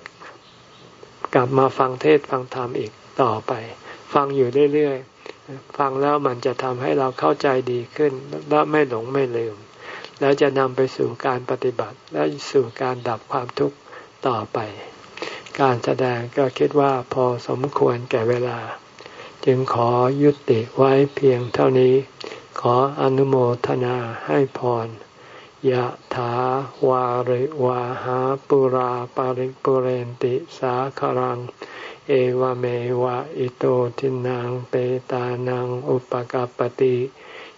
กลับมาฟังเทศฟังธรรมอีกต่อไป ฟังอยู่เรื่อยๆฟังแล้วมันจะทำให้เราเข้าใจดีขึ้นและไม่หลงไม่ลืม แล้วจะนำไปสู่การปฏิบัติ และสู่การดับความทุกข์ต่อไป การแสดงก็คิดว่าพอสมควรแก่เวลา จึงขอยุติไว้เพียงเท่านี้ ขออนุโมทนาให้พรยะถาวาริวาหาปุราปาริปุเรนติสาครัง เอวเมวะอิโตทินังเปตานังอุปกาปติ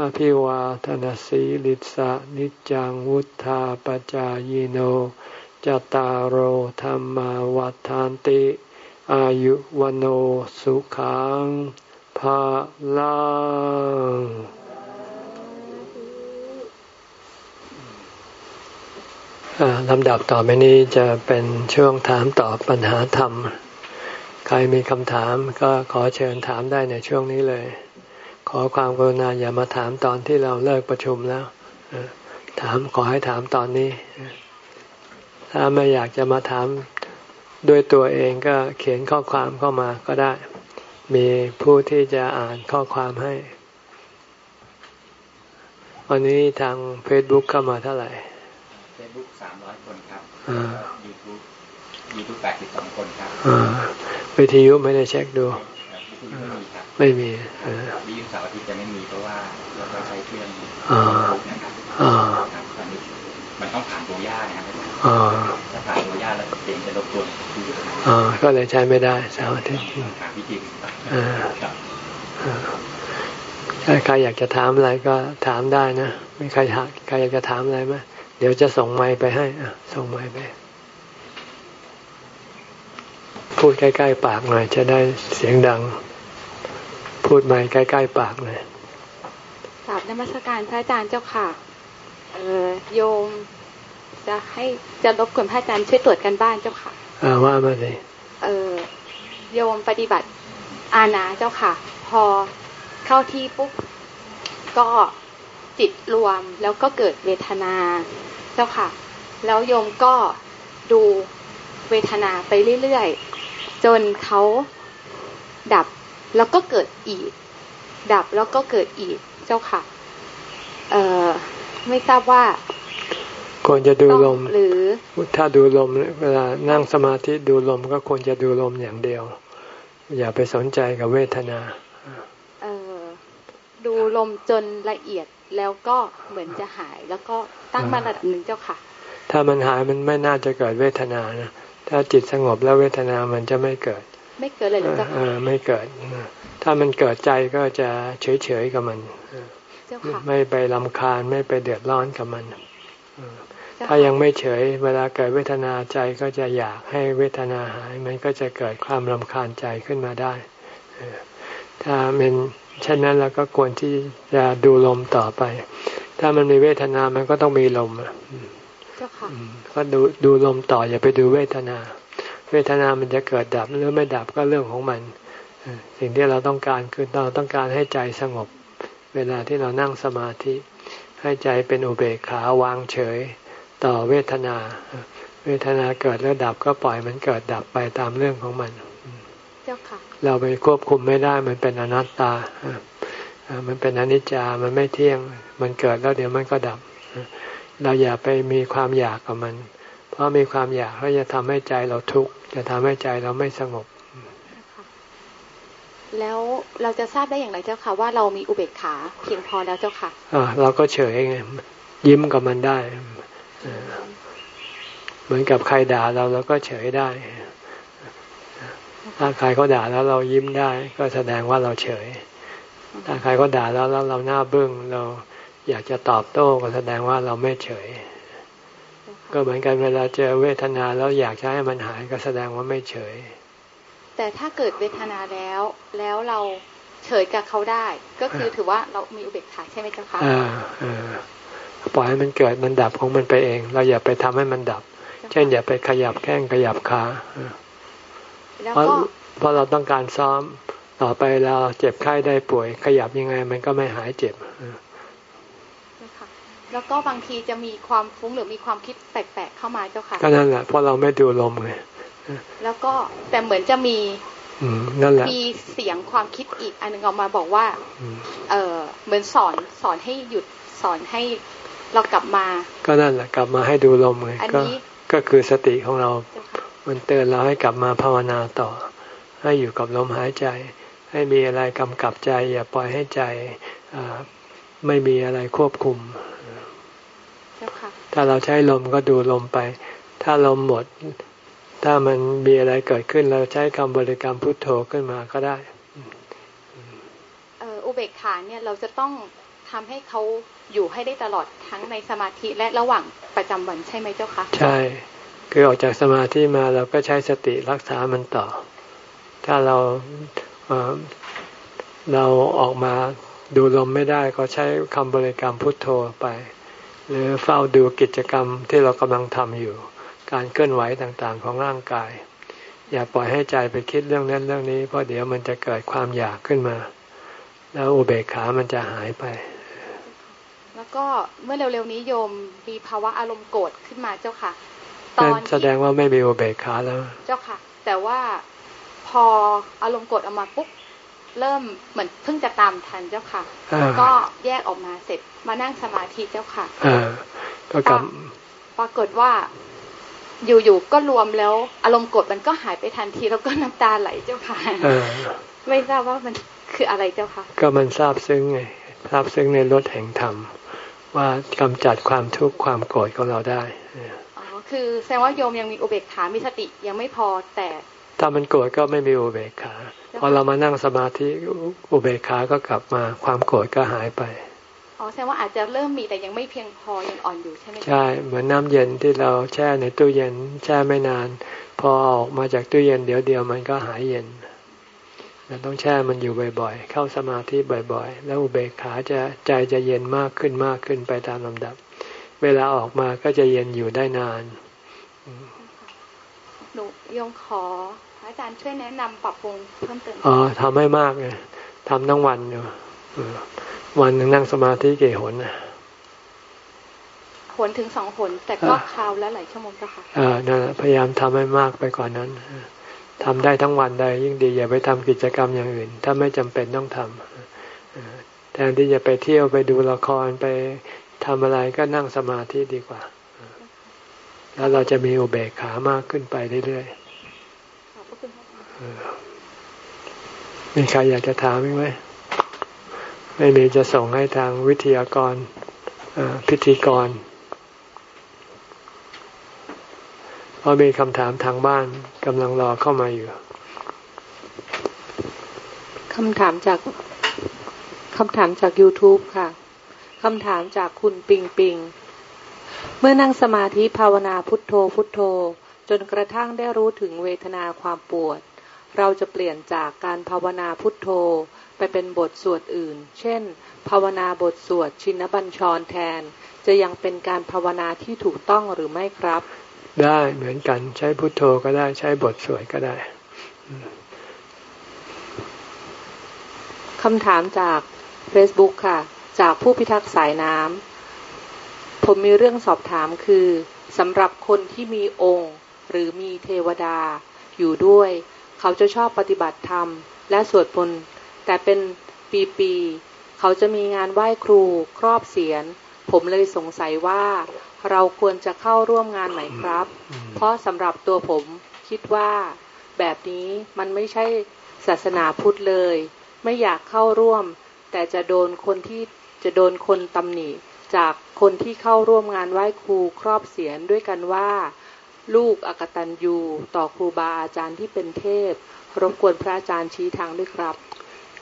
อภิวาทนสีลิสะนิจังวุธาปจายโนจตารโหธรรมวัฏานติ อายุวโนสุขังภาลังลำดับต่อไปนี้จะเป็นช่วงถามตอบปัญหาธรรม ใครมีคำถามก็ขอเชิญถามได้ในช่วงนี้เลย ขอความกรุณาอย่ามาถามตอนที่เราเลิกประชุมแล้วถามขอให้ถามตอนนี้ ถ้าไม่อยากจะมาถามด้วยตัวเองก็เขียนข้อความเข้ามาก็ได้ มีผู้ที่จะอ่านข้อความให้ วันนี้ทาง Facebook เข้ามาเท่าไหร่ยูทูบยูทูบแปดสิบสองคนครับวิทยุไม่ได้เช็คดู ไม่มีวิทยุสาวอาทิตย์จะไม่มีเพราะว่าเราใช้เครื่องนะครับตอนนี้มันต้องผ่านตัวย่านะครับถ้าผ่านตัวย่าแล้วเสียงจะรบกวนอ๋อก็เลยใช้ไม่ได้สาวอาทิตย์วิธีถ้าใครอยากจะถามอะไรก็ถามได้นะไม่ใครใครอยากจะถามอะไรไหมเดี๋ยวจะส่งไม้ไปให้อะส่งไม้ไปพูดใกล้ๆปากหน่อยจะได้เสียงดัง พูดใหม่ใกล้ๆปากหน่อยกราบนมัสการพระอาจารย์เจ้าค่ะเออโยมจะให้จะรบกวนพระอาจารย์ช่วยตรวจกันบ้านเจ้าค่ะ อ่าว่ามาเลยเออโยมปฏิบัติอาณาเจ้าค่ะ พอเข้าที่ปุ๊บก็จิตรวมแล้วก็เกิดเวทนาเจ้าค่ะ แล้วโยมก็ดูเวทนาไปเรื่อยๆ จนเขาดับ แล้วก็เกิดอีก ดับแล้วก็เกิดอีกเจ้าค่ะ เอ่อไม่ทราบว่าควรจะดูลมหรือ ถ้าดูลมเวลานั่งสมาธิดูลมก็ควรจะดูลมอย่างเดียว อย่าไปสนใจกับเวทนาเออดูลมจนละเอียดแล้วก็เหมือนจะหาย แล้วก็ตั้งมาระดับหนึ่งเจ้าค่ะ ถ้ามันหายมันไม่น่าจะเกิดเวทนานะถ้าจิตสงบแล้วเวทนามันจะไม่เกิด ไม่เกิดเลยหรือเจ้าค่ะไม่เกิด ถ้ามันเกิดใจก็จะเฉยๆกับมันไม่ไปลำคาญไม่ไปเดือดร้อนกับมันถ้ายังไม่เฉย เวลาเกิดเวทนาใจก็จะอยากให้เวทนาหาย มันก็จะเกิดความรำคาญใจขึ้นมาได้ ถ้าเป็นเช่นนั้นเราก็ควรที่จะดูลมต่อไป ถ้ามันมีเวทนามันก็ต้องมีลมก็ดูดูลมต่ออย่าไปดูเวทนา เวทนามันจะเกิดดับหรือไม่ดับก็เรื่องของมัน สิ่งที่เราต้องการคือเราต้องการให้ใจสงบ เวลาที่เรานั่งสมาธิ ให้ใจเป็นอุเบกขาวางเฉย ต่อเวทนา เวทนาเกิดแล้วดับก็ปล่อยมันเกิดดับไปตามเรื่องของมันเจ้าค่ะเราไปควบคุมไม่ได้มันเป็นอนัตตา มันเป็นอนิจจา มันไม่เที่ยง มันเกิดแล้วเดี๋ยวมันก็ดับ เราอย่าไปมีความอยากกับมัน เพราะมีความอยากแล้วจะทำให้ใจเราทุกข์จะทำให้ใจเราไม่สงบ แล้วเราจะทราบได้อย่างไรเจ้าค่ะว่าเรามีอุเบกขาเพียงพอแล้วเจ้าค่ะอ่าเราก็เฉยไงยิ้มกับมันได้เหมือนกับใครด่าเราเราก็เฉยได้ ถ้าใครเขาด่าแล้วเรายิ้มได้ ก็แสดงว่าเราเฉย ถ้าใครเขาด่าแล้วแล้วเราหน้าบึ้งเราอยากจะตอบโต้ก็แสดงว่าเราไม่เฉย ก็เหมือนกันเวลาเจอเวทนาแล้วอยากจะให้มันหายก็แสดงว่าไม่เฉย แต่ถ้าเกิดเวทนาแล้วแล้วเราเฉยกับเขาได้ ก็คือถือว่าเรามีอุเบกขาใช่ไหมเจ้าคะอ่าอ่าปล่อยให้มันเกิดมันดับของมันไปเอง เราอย่าไปทำให้มันดับ เช่นอย่าไปขยับแข้งขยับขาเพราะเพราะเราต้องการซ้อมต่อไปเราเจ็บไข้ได้ป่วย ขยับยังไงมันก็ไม่หายเจ็บ แล้วก็บางทีจะมีความฟุ้งหรือมีความคิดแปลกๆเข้ามาเจ้าค่ะก็นั่นแหละเพราะเราไม่ดูลมไงแล้วก็แต่เหมือนจะมีนั่นแหละมีเสียงความคิดอีกอันหนึ่งออกมาบอกว่าเออเหมือนสอนสอนให้หยุดสอนให้เรากลับมา ก็นั่นแหละกลับมาให้ดูลมไงก็ก็คือสติของเรา มันเตือนเราให้กลับมาภาวนาต่อ ให้อยู่กับลมหายใจ ให้มีอะไรกำกับใจ อย่าปล่อยให้ใจไม่มีอะไรควบคุม ถ้าเราใช้ลมก็ดูลมไป ถ้าลมหมด ถ้ามันมีอะไรเกิดขึ้นเราใช้คำบริกรรมพุทโธขึ้นมาก็ได้อุเบกขาเนี่ยเราจะต้องทำให้เขาอยู่ให้ได้ตลอดทั้งในสมาธิและระหว่างประจำวันใช่ไหมเจ้าคะใช่คือออกจากสมาธิมาเราก็ใช้สติรักษามันต่อ ถ้าเราเราออกมาดูลมไม่ได้ก็ใช้คำบริกรรมพุทโธไป หรือเฝ้าดูกิจกรรมที่เรากำลังทำอยู่ การเคลื่อนไหวต่างๆของร่างกาย อย่าปล่อยให้ใจไปคิดเรื่องนั้นเรื่องนี้ เพราะเดี๋ยวมันจะเกิดความอยากขึ้นมา แล้วอุเบกขามันจะหายไป แล้วก็เมื่อเร็วๆนี้โยมมีภาวะอารมณ์โกรธขึ้นมาเจ้าค่ะ ตอนแสดงว่าไม่มีอุเบกขาแล้ว เจ้าค่ะ แต่ว่าพออารมณ์โกรธออกมาปุ๊บ เริ่มเหมือนเพิ่งจะตามทันเจ้าค่ะ ก็แยกออกมาเสร็จมานั่งสมาธิเจ้าค่ะก็กลับปรากฏว่า อยู่ๆก็รวมแล้ว อารมณ์โกรธมันก็หายไปทันทีแล้วก็น้ำตาไหลเจ้าค่ะไม่ทราบว่ามันคืออะไรเจ้าค่ะ ก็มันทราบซึ้งไงทราบซึ้งในรถแห่งธรรมว่ากำจัดความทุกข์ความโกรธของเราได้อ๋อคือแสดงว่าโยมยังมีอุเบกขา มีสติยังไม่พอแต่ถ้ามันโกรธก็ไม่มีอุเบกขาพ อเรามานั่งสมาธิอุเบกขาก็กลับมาความโกรธก็หายไปออ๋อแสดงว่าอาจจะเริ่มมีแต่ยังไม่เพียงพอยังอ่อนอยู่ใช่ไหมใช่เหมือนน้าเย็นที่เราแช่ในตู้เย็นแช่ไม่นาน พอออกมาจากตู้เย็นเดี๋ยวเดียวมันก็หายเย็นเราต้องแช่มันอยู่บ่อย ๆ เข้าสมาธิบ่อย ๆ แล้วอุเบกขาจะใจจะเย็นมากขึ้นมากขึ้นไปตามลำดับ เวลาออกมาก็จะเย็นอยู่ได้นานหนูยงขอ อาจารย์ช่วยแนะนำปรับปรุงเพิ่มเติมอ๋อทำให้มากเลยทำทั้งวันอยู่วันหนึ่งนั่งสมาธิกี่หนหนถึงสองหนแต่ก็คราวแล้วหลายชั่วโมงก็ค่ะอ่านั่นพยายามทำให้มากไปกว่านนั้นทำได้ทั้งวันได้ยิ่งดีอย่าไปทำกิจกรรมอย่างอื่น ถ้าไม่จำเป็นต้องทำแทนที่จะไปเที่ยวไปดูละครไปทำอะไรก็นั่งสมาธิดีกว่า แล้วเราจะมีอุเบกขามากขึ้นไปเรื่อยๆ มีใครอยากจะถามไหมไม่มีจะส่งให้ทางวิทยากรพิธีกรเพราะมีคำถามทางบ้านกำลังรอเข้ามาอยู่คำถามจากคำถามจาก YouTube ค่ะคำถามจากคุณปิงปิง เมื่อนั่งสมาธิภาวนาพุทโธพุทโธ จนกระทั่งได้รู้ถึงเวทนาความปวด เราจะเปลี่ยนจากการภาวนาพุทโธไปเป็นบทสวดอื่น เช่น ภาวนาบทสวดชินบัญชรแทน จะยังเป็นการภาวนาที่ถูกต้องหรือไม่ครับ ได้เหมือนกันใช้พุทโธก็ได้ใช้บทสวดก็ได้คำถามจาก Facebook ค่ะ จากผู้พิทักษ์สายน้ำผมมีเรื่องสอบถามคือสำหรับคนที่มีองค์ หรือมีเทวดาอยู่ด้วย เขาจะชอบปฏิบัติธรรม และสวดมนต์แต่เป็นปีๆเขาจะมีงานไหว้ครู ครอบเสียน ผมเลยสงสัยว่า เราควรจะเข้าร่วมงานไหนครับ เพราะสำหรับตัวผมคิดว่า แบบนี้มันไม่ใช่ศาสนาพุทธเลย ไม่อยากเข้าร่วม แต่จะโดนคนที่จะโดนคนตำหนิจากคนที่เข้าร่วมงานไหว้ครูครอบเสียนด้วยกันว่า ลูกอกตันยูต่อครูบาอาจารย์ที่เป็นเทพ รบกวนพระอาจารย์ชี้ทางด้วยครับ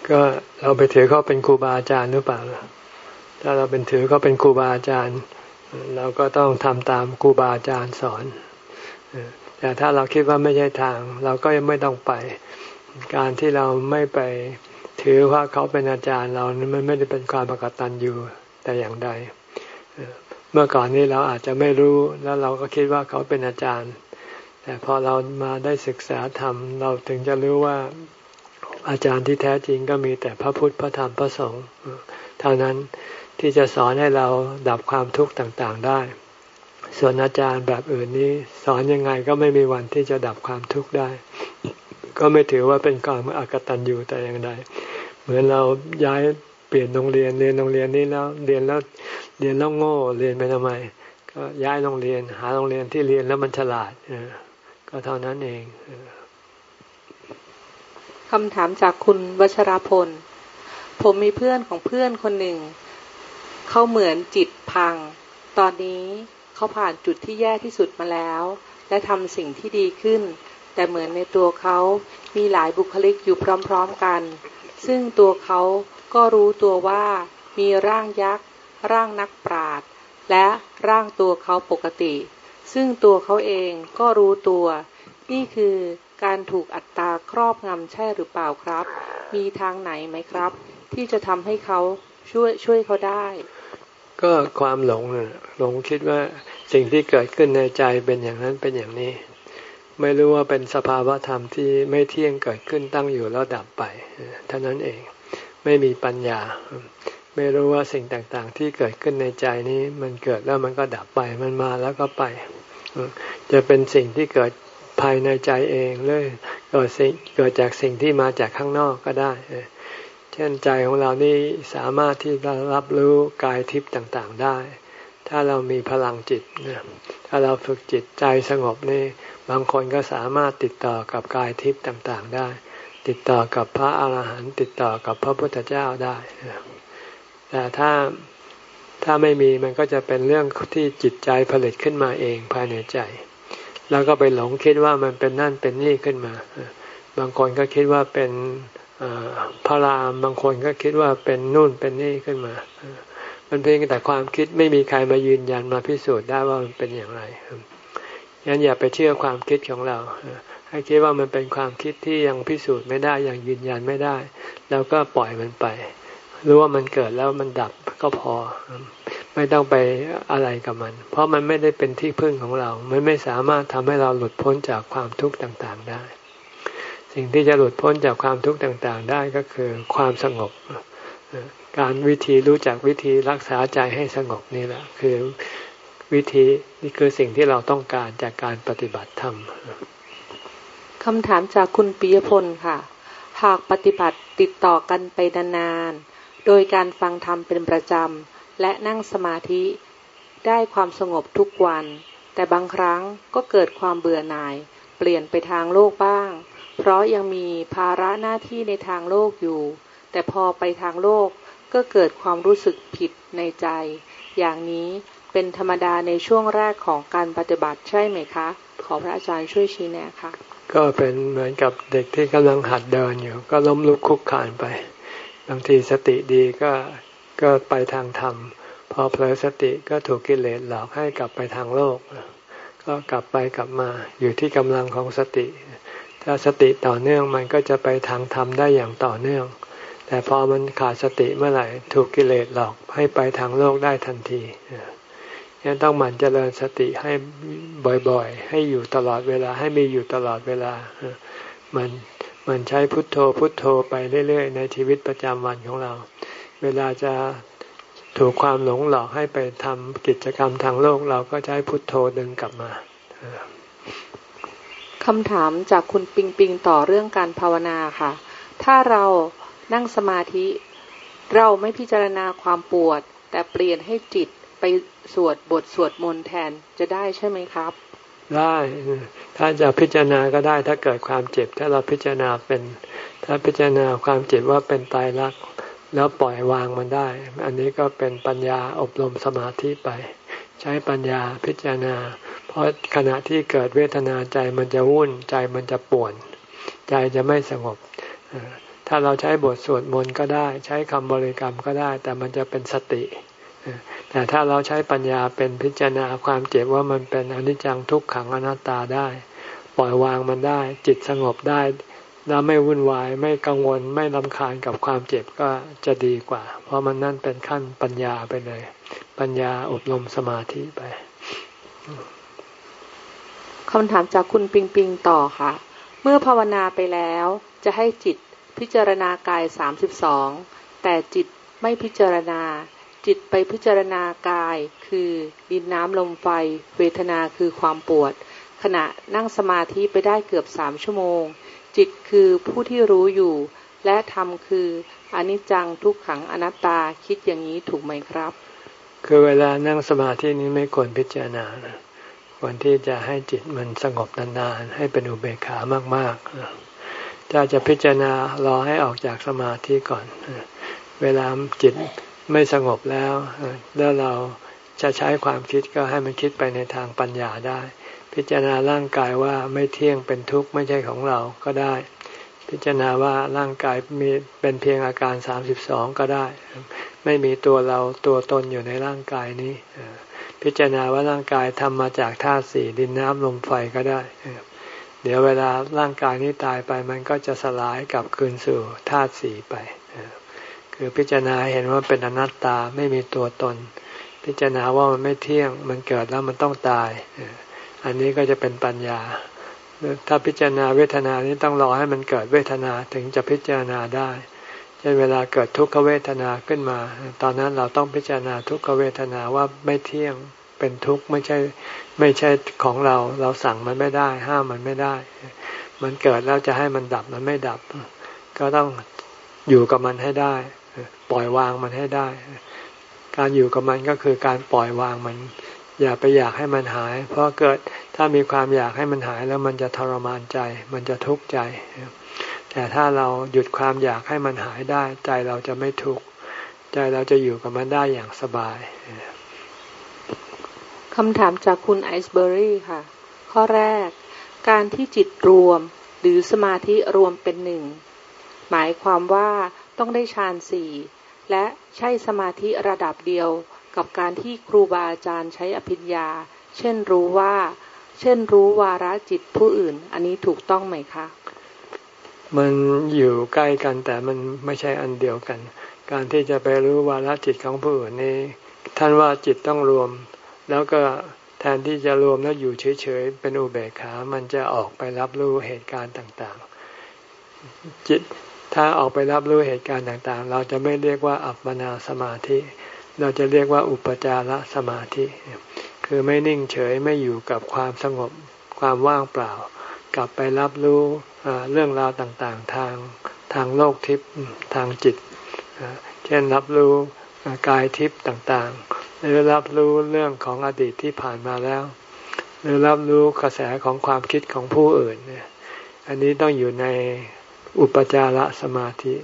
ก็เราไปถือเขาเป็นครูบาอาจารย์หรือเปล่าถ้าเราเป็นถือเขาเป็นครูบาอาจารย์ เราก็ต้องทำตามครูบาอาจารย์สอนแต่ถ้าเราคิดว่าไม่ใช่ทาง เราก็ยังไม่ต้องไป การที่เราไม่ไปถือว่าเขาเป็นอาจารย์เรามันไม่ได้เป็นความประกตันอยู่แต่อย่างใด เมื่อก่อนนี้เราอาจจะไม่รู้แล้วเราก็คิดว่าเขาเป็นอาจารย์ แต่พอเรามาได้ศึกษาธรรม เราถึงจะรู้ว่าอาจารย์ที่แท้จริงก็มีแต่พระพุทธพระธรรมพระสงฆ์เท่านั้นที่จะสอนให้เราดับความทุกข์ต่างๆได้ ส่วนอาจารย์แบบอื่นนี้สอนยังไงก็ไม่มีวันที่จะดับความทุกข์ได้ ก็ไม่ถือว่าเป็นการอากตันอยู่แต่อย่างใดเหมือนเราย้าย เปลี่ยนโรงเรียนเรียนโรงเรียนนี้แล้วเรียนแล้วเรียนแล้วโง่เรียนไปทำไม ก็ย้ายโรงเรียน หาโรงเรียนที่เรียนแล้วมันฉลาดก็เท่านั้นเองคำถามจากคุณวัชราพล ผมมีเพื่อนของเพื่อนคนหนึ่ง เขาเหมือนจิตพัง ตอนนี้เขาผ่านจุดที่แย่ที่สุดมาแล้ว และทำสิ่งที่ดีขึ้น แต่เหมือนในตัวเขามีหลายบุคลิกอยู่พร้อมๆกัน ซึ่งตัวเขา ก็รู้ตัวว่ามีร่างยักษ์ ร่างนักปราดและร่างตัวเขาปกติ ซึ่งตัวเขาเองก็รู้ตัว นี่คือการถูกอัตตาครอบงำใช่หรือเปล่าครับ มีทางไหนไหมครับ ที่จะทำให้เขาช่วยช่วยเขาได้ ก็ความหลงหลงคิดว่าสิ่งที่เกิดขึ้นในใจเป็นอย่างนั้นเป็นอย่างนี้ ไม่รู้ว่าเป็นสภาวะธรรมที่ไม่เที่ยงเกิดขึ้นตั้งอยู่แล้วดับไปเท่านั้นเอง ไม่มีปัญญา ไม่รู้ว่าสิ่งต่างๆ ที่เกิดขึ้นในใจนี้มันเกิดแล้วมันก็ดับไปมันมาแล้วก็ไป จะเป็นสิ่งที่เกิดภายในใจเองเลยเกิดสิ่งเกิดจากสิ่งที่มาจากข้างนอกก็ได้ เช่นใจของเรานี่สามารถที่จะรับรู้กายทิพย์ต่างๆได้ ถ้าเรามีพลังจิตนะถ้าเราฝึกจิตใจสงบนี่บางคนก็สามารถติดต่อกับกายทิพย์ต่างๆได้ ติดต่อกับพระอาหารหันต์ติดต่อกับพระพุทธเจ้าได้ แต่ถ้าถ้าไม่มีมันก็จะเป็นเรื่องที่จิตใจผลิตขึ้นมาเองภายในใจ แล้วก็ไปหลงคิดว่ามันเป็นนั่นเป็นนี่ขึ้นมา บางคนก็คิดว่าเป็นพระรามบางคนก็คิดว่าเป็นนู่นเป็นนี่ขึ้นมา มันเพียงแต่ความคิดไม่มีใครมายืนยันมาพิสูจน์ได้ว่ามันเป็นอย่างไร งั้นอย่าไปเชื่อความคิดของเรา ให้คิดว่ามันเป็นความคิดที่ยังพิสูจน์ไม่ได้ยังยืนยันไม่ได้ แล้วก็ปล่อยมันไปรู้ว่ามันเกิดแล้วมันดับก็พอ ไม่ต้องไปอะไรกับมัน เพราะมันไม่ได้เป็นที่พึ่งของเรา มันไม่สามารถทำให้เราหลุดพ้นจากความทุกข์ต่างๆได้ สิ่งที่จะหลุดพ้นจากความทุกข์ต่างๆ ได้ก็คือความสงบ การวิธีรู้จักวิธีรักษาใจให้สงบนี่แหละ คือวิธีนี่คือสิ่งที่เราต้องการจากการปฏิบัติธรรม คำถามจากคุณปิยพลค่ะ หากปฏิบัติติดต่อกันไปนานๆ โดยการฟังธรรมเป็นประจำ และนั่งสมาธิ ได้ความสงบทุกวัน แต่บางครั้งก็เกิดความเบื่อหน่าย เปลี่ยนไปทางโลกบ้าง เพราะยังมีภาระหน้าที่ในทางโลกอยู่ แต่พอไปทางโลกก็เกิดความรู้สึกผิดในใจ อย่างนี้เป็นธรรมดาในช่วงแรกของการปฏิบัติใช่ไหมคะ ขอพระอาจารย์ช่วยชี้แนะค่ะ ก็เป็นเหมือนกับเด็กที่กำลังหัดเดินอยู่ ก็ล้มลุกคุกคานไป บางทีสติดีก็ก็ไปทางธรรม พอเผลอสติก็ถูกกิเลสหลอกให้กลับไปทางโลก ก็กลับไปกลับมาอยู่ที่กำลังของสติ ถ้าสติต่อเนื่องมันก็จะไปทางธรรมได้อย่างต่อเนื่อง แต่พอมันขาดสติเมื่อไหร่ถูกกิเลสหลอกให้ไปทางโลกได้ทันที ยังต้องหมั่นเจริญสติให้บ่อยๆ ให้อยู่ตลอดเวลาให้มีอยู่ตลอดเวลามันมันใช้พุทโธพุทโธไปเรื่อย ๆ ในชีวิตประจำวันของเรา เวลาจะถูกความหลงหลอกให้ไปทำกิจกรรมทางโลกเราก็ใช้พุทโธดึงกลับมาคำถามจากคุณปิงปิงต่อเรื่องการภาวนาค่ะ ถ้าเรานั่งสมาธิ เราไม่พิจารณาความปวด แต่เปลี่ยนให้จิตไป สวดบทสวดมนต์แทนจะได้ใช่ไหมครับ ได้ถ้าจะพิจารณาก็ได้ถ้าเกิดความเจ็บ ถ้าเราพิจารณาเป็น ถ้าพิจารณาความเจ็บว่าเป็นตายรัก แล้วปล่อยวางมันได้ อันนี้ก็เป็นปัญญาอบรมสมาธิไป ใช้ปัญญาพิจารณา เพราะขณะที่เกิดเวทนาใจมันจะวุ่นใจมันจะป่วน ใจจะไม่สงบถ้าเราใช้บทสวดมนต์ก็ได้ ใช้คำบริกรรมก็ได้ แต่มันจะเป็นสติ แต่ถ้าเราใช้ปัญญาเป็นพิจารณาความเจ็บว่ามันเป็นอนิจจังทุกขังอนัตตาได้ ปล่อยวางมันได้ จิตสงบได้แล้วไม่วุ่นวายไม่กังวลไม่ลำคาญกับความเจ็บก็จะดีกว่า เพราะมันนั่นเป็นขั้นปัญญาไปเลย ปัญญาอบรมสมาธิไปคำถามจากคุณปิงปิงต่อค่ะ เมื่อภาวนาไปแล้ว จะให้จิตพิจารณากายสามสิบสองแต่จิตไม่พิจารณา จิตไปพิจารณากาย คือดินน้ำลมไฟ เวทนาคือความปวด ขณะนั่งสมาธิไปได้เกือบสามชั่วโมง จิตคือผู้ที่รู้อยู่ และธรรมคืออนิจจังทุกขังอนัตตาคิดอย่างนี้ถูกไหมครับ คือเวลานั่งสมาธินี้ไม่ควรพิจารณานะควรที่จะให้จิตมันสงบนานๆให้เป็นอุเบกขามากๆถ้าจะพิจารณารอให้ออกจากสมาธิก่อน เวลาจิต ไม่สงบแล้วแล้วเราจะใช้ความคิดก็ให้มันคิดไปในทางปัญญาได้ พิจารณาร่างกายว่าไม่เที่ยงเป็นทุกข์ไม่ใช่ของเราก็ได้ พิจารณาว่าร่างกายมีเป็นเพียงอาการสามสิบสองก็ได้ ไม่มีตัวเราตัวตนอยู่ในร่างกายนี้ พิจารณาว่าร่างกายทำมาจากธาตุสี่ดินน้ำลมไฟก็ได้เดี๋ยวเวลาร่างกายนี้ตายไปมันก็จะสลายกลับคืนสู่ธาตุสี่ไป คือพิจารณาเห็นว่าเป็นอนัตตาไม่มีตัวตน พิจารณาว่ามันไม่เที่ยง มันเกิดแล้วมันต้องตาย อันนี้ก็จะเป็นปัญญา ถ้าพิจารณาเวทนานี้ต้องรอให้มันเกิดเวทนาถึงจะพิจารณาได้เช่นเวลาเกิดทุกขเวทนาขึ้นมา ตอนนั้นเราต้องพิจารณาทุกขเวทนาว่าไม่เที่ยงเป็นทุกข์ไม่ใช่ไม่ใช่ของเรา เราสั่งมันไม่ได้ ห้ามมันไม่ได้ มันเกิดแล้วจะให้มันดับมันไม่ดับ ก็ต้องอยู่กับมันให้ได้ ปล่อยวางมันให้ได้ การอยู่กับมันก็คือการปล่อยวางมัน อย่าไปอยากให้มันหาย เพราะเกิดถ้ามีความอยากให้มันหายแล้วมันจะทรมานใจ มันจะทุกข์ใจ แต่ถ้าเราหยุดความอยากให้มันหายได้ ใจเราจะไม่ทุกข์ใจเราจะอยู่กับมันได้อย่างสบายคำถามจากคุณไอซ์เบอรี่ค่ะ ข้อแรก การที่จิตรวมหรือสมาธิรวมเป็นหนึ่ง หมายความว่าต้องได้ฌานสี่ และใช่สมาธิระดับเดียวกับการที่ครูบาอาจารย์ใช้อภิญญา เช่นรู้ว่า เช่นรู้วาระจิตผู้อื่น อันนี้ถูกต้องไหมคะ มันอยู่ใกล้กันแต่มันไม่ใช่อันเดียวกัน การที่จะไปรู้วาระจิตของผู้อื่นนี้ ท่านว่าจิตต้องรวม แล้วก็แทนที่จะรวมแล้วอยู่เฉยๆ เป็นอุเบกขา มันจะออกไปรับรู้เหตุการณ์ต่างๆ จิต ถ้าออกไปรับรู้เหตุการณ์ต่างๆ เราจะไม่เรียกว่าอัปปนาสมาธิ เราจะเรียกว่าอุปจารสมาธิ คือไม่นิ่งเฉยไม่อยู่กับความสงบความว่างเปล่า กลับไปรับรู้เรื่องราวต่างๆ ทางทางโลกทิพย์ทางจิต เช่นรับรู้กายทิพย์ต่างๆ หรือรับรู้เรื่องของอดีตที่ผ่านมาแล้ว หรือรับรู้กระแสของความคิดของผู้อื่นเนี่ยอันนี้ต้องอยู่ใน อุปจารสมาธิ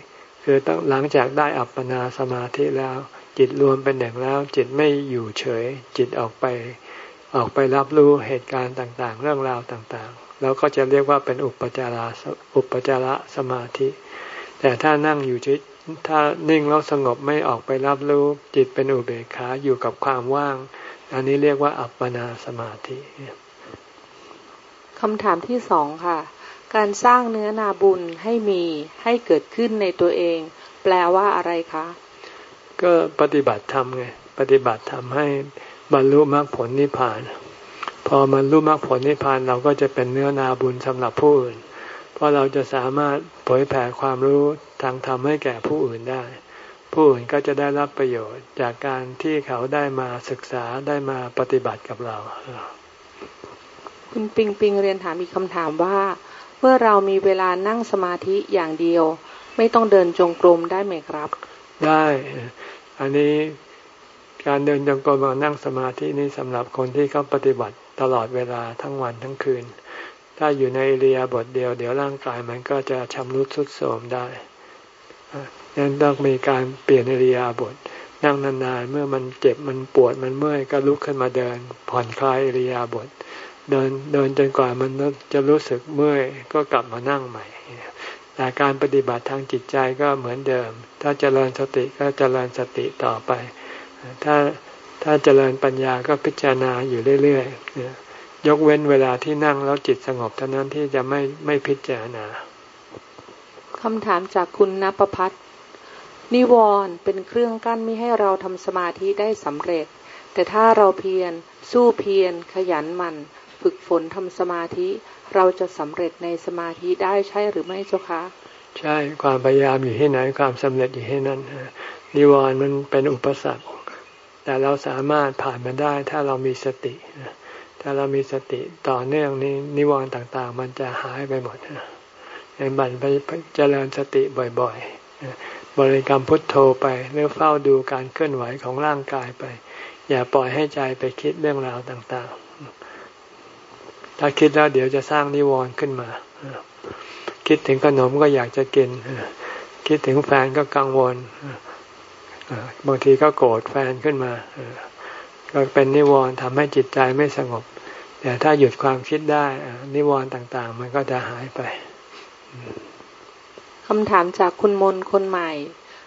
คือต้องหลังจากได้อัปปนาสมาธิแล้ว จิตรวมเป็นหนึ่งแล้ว จิตไม่อยู่เฉย จิตออกไป ออกไปรับรู้เหตุการณ์ต่างๆ เรื่องราวต่างๆ แล้วก็จะเรียกว่าเป็นอุปจาระอุปจารสมาธิ แต่ถ้านั่งอยู่ถ้านิ่งแล้วสงบไม่ออกไปรับรู้ จิตเป็นอุเบกขาอยู่กับความว่าง อันนี้เรียกว่าอัปปนาสมาธิคำถามที่สองค่ะ การสร้างเนื้อนาบุญให้มีให้เกิดขึ้นในตัวเอง แปลว่าอะไรคะ ก็ปฏิบัติธรรมไงปฏิบัติธรรมให้บรรลุมรรคผลนิพพาน พอมันรู้มรรคผลนิพพานเราก็จะเป็นเนื้อนาบุญสำหรับผู้อื่น เพราะเราจะสามารถเผยแผ่ความรู้ทางธรรมให้แก่ผู้อื่นได้ ผู้อื่นก็จะได้รับประโยชน์จากการที่เขาได้มาศึกษาได้มาปฏิบัติกับเรา คุณปิงปิงเรียนถามอีกคำถามว่า เมื่อเรามีเวลานั่งสมาธิอย่างเดียว ไม่ต้องเดินจงกรมได้ไหมครับ ได้ อันนี้การเดินจงกรมมานั่งสมาธินี้สำหรับคนที่เขาปฏิบัติตลอดเวลาทั้งวันทั้งคืน ถ้าอยู่ในเรียบทเดียว เดี๋ยวร่างกายมันก็จะชำรุดทรุดโทรมได้ดังนั้นต้องมีการเปลี่ยนเรียบทนั่งนานๆ เมื่อมันเจ็บมันปวดมันเมื่อยก็ลุกขึ้นมาเดิน ผ่อนคลายเรียบท เดินเดินจนกว่ามันจะรู้สึกเมื่อยก็กลับมานั่งใหม่ แต่การปฏิบัติทางจิตใจก็เหมือนเดิม ถ้าเจริญสติก็เจริญสติต่อไป ถ้าถ้าเจริญปัญญาก็พิจารณาอยู่เรื่อยๆ ยกเว้นเวลาที่นั่งแล้วจิตสงบเท่านั้นที่จะไม่ไม่พิจารณาคำถามจากคุณนภพัฒน์นิวรณ์เป็นเครื่องกั้นไม่ให้เราทำสมาธิได้สำเร็จ แต่ถ้าเราเพียรสู้เพียรขยันมัน ฝึกฝนทำสมาธิ เราจะสำเร็จในสมาธิได้ใช่หรือไม่เจ้าคะใช่ความพยายามอยู่ที่ไหนความสำเร็จอยู่ที่นั่นนิวรณ์มันเป็นอุปสรรค แต่เราสามารถผ่านมันได้ถ้าเรามีสติถ้าเรามีสติต่อเนื่องนี้นิวรณ์ต่างๆ มันจะหายไปหมดในบันไปเจริญสติบ่อยๆ บริกรรมพุทโธไปหรือเฝ้าดูการเคลื่อนไหวของร่างกายไป อย่าปล่อยให้ใจไปคิดเรื่องราวต่างๆ ถ้าคิดแล้วเดี๋ยวจะสร้างนิวรณ์ขึ้นมาคิดถึงขนมก็อยากจะกินคิดถึงแฟนก็กังวลบางทีก็โกรธแฟนขึ้นมาก็เป็นนิวรณ์ทำให้จิตใจไม่สงบ แต่ถ้าหยุดความคิดได้นิวรณ์ต่างๆ มันก็จะหายไปคำถามจากคุณมนคนใหม่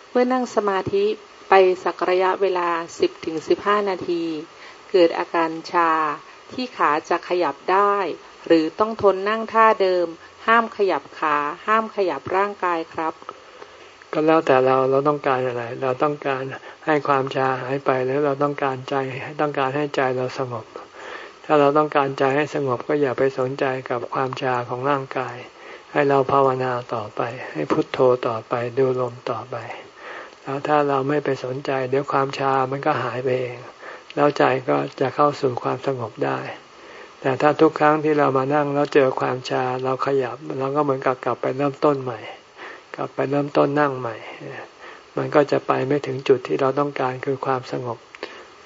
เมื่อนั่งสมาธิไปสักระยะเวลาสิบถึงสิบห้านาที เกิดอาการชา ที่ขาจะขยับได้ หรือต้องทนนั่งท่าเดิม ห้ามขยับขา ห้ามขยับร่างกายครับ ก็แล้วแต่เราเราต้องการอะไร เราต้องการให้ความชาหายไปหรือเราต้องการใจต้องการให้ใจเราสงบ ถ้าเราต้องการใจให้สงบก็อย่าไปสนใจกับความชาของร่างกาย ให้เราภาวนาต่อไป ให้พุทโธต่อไปดูลมต่อไป แล้วถ้าเราไม่ไปสนใจ เดี๋ยวความชามันก็หายไปเอง แล้วใจก็จะเข้าสู่ความสงบได้ แต่ถ้าทุกครั้งที่เรามานั่งแล้วเจอความชาเราขยับเราก็เหมือนกับกลับไปเริ่มต้นใหม่ กลับไปเริ่มต้นนั่งใหม่ มันก็จะไปไม่ถึงจุดที่เราต้องการคือความสงบ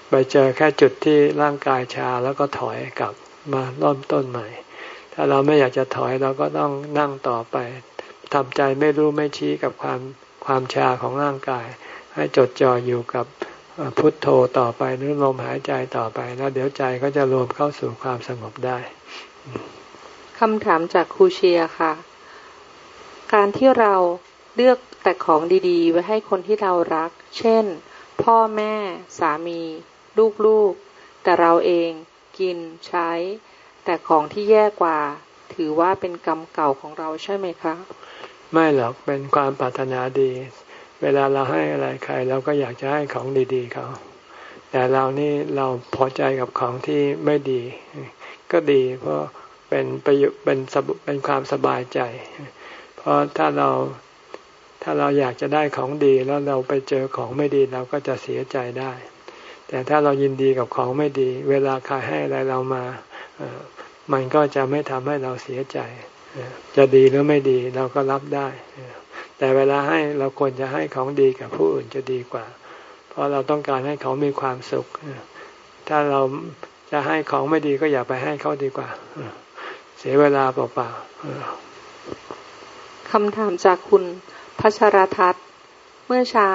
ไปเจอแค่จุดที่ร่างกายชาแล้วก็ถอยกลับมาเริ่มต้นใหม่ ถ้าเราไม่อยากจะถอยเราก็ต้องนั่งต่อไปทำใจไม่รู้ไม่ชี้กับความความชาของร่างกาย ให้จดจ่ออยู่กับ พุทโธต่อไปหรือลมหายใจต่อไป แล้วเดี๋ยวใจก็จะรวมเข้าสู่ความสงบได้คำถามจากครูเชียค่ะ การที่เราเลือกแต่ของดีๆ ไว้ให้คนที่เรารัก เช่น พ่อแม่ สามี ลูกๆ แต่เราเองกินใช้ แต่ของที่แย่กว่า ถือว่าเป็นกรรมเก่าของเราใช่ไหมคะ ไม่หรอกเป็นความปรารถนาดี เวลาเราให้อะไรใคร เราก็อยากจะให้ของดี ๆเขาแต่เรานี่เราพอใจกับของที่ไม่ดี ก็ดีเพราะเป็นประโยชน์เป็นเป็นความสบายใจ เพราะถ้าเราถ้าเราอยากจะได้ของดีแล้วเราไปเจอของไม่ดีเราก็จะเสียใจได้ แต่ถ้าเรายินดีกับของไม่ดี เวลาใครให้อะไรเรามามันก็จะไม่ทำให้เราเสียใจ จะดีหรือไม่ดีเราก็รับได้ แต่เวลาให้เราควรจะให้ของดีกับผู้อื่นจะดีกว่า เพราะเราต้องการให้เขามีความสุข ถ้าเราจะให้ของไม่ดีก็อย่าไปให้เขาดีกว่า เสียเวลาเปล่าๆคำถามจากคุณพัชรทัศน์ เมื่อเช้า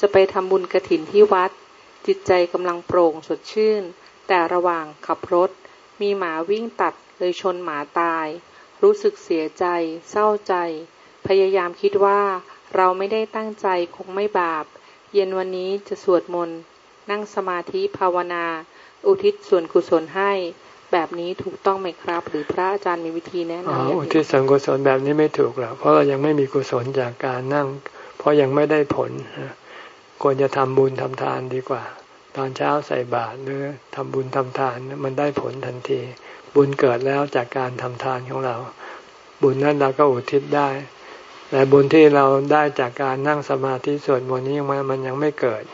จะไปทำบุญกระถินที่วัด จิตใจกำลังโปร่งสดชื่น แต่ระหว่างขับรถ มีหมาวิ่งตัดเลยชนหมาตาย รู้สึกเสียใจ เศร้าใจ พยายามคิดว่าเราไม่ได้ตั้งใจคงไม่บาป เย็นวันนี้จะสวดมนต์ นั่งสมาธิภาวนา อุทิศส่วนกุศลให้ แบบนี้ถูกต้องไหมครับ หรือพระอาจารย์มีวิธีแนะนำอุทิศส่วนกุศลแบบนี้ไม่ถูกหรอกเพราะเรายังไม่มีกุศลจากการนั่ง เพราะยังไม่ได้ผลควรจะทำบุญทำทานดีกว่า ตอนเช้าใส่บาตรหรือทำบุญทำทานมันได้ผลทันที บุญเกิดแล้วจากการทำทานของเรา บุญนั้นเราก็อุทิศได้ แต่บุญที่เราได้จากการนั่งสมาธิสวดมนต์นี้มันมันยังไม่เกิด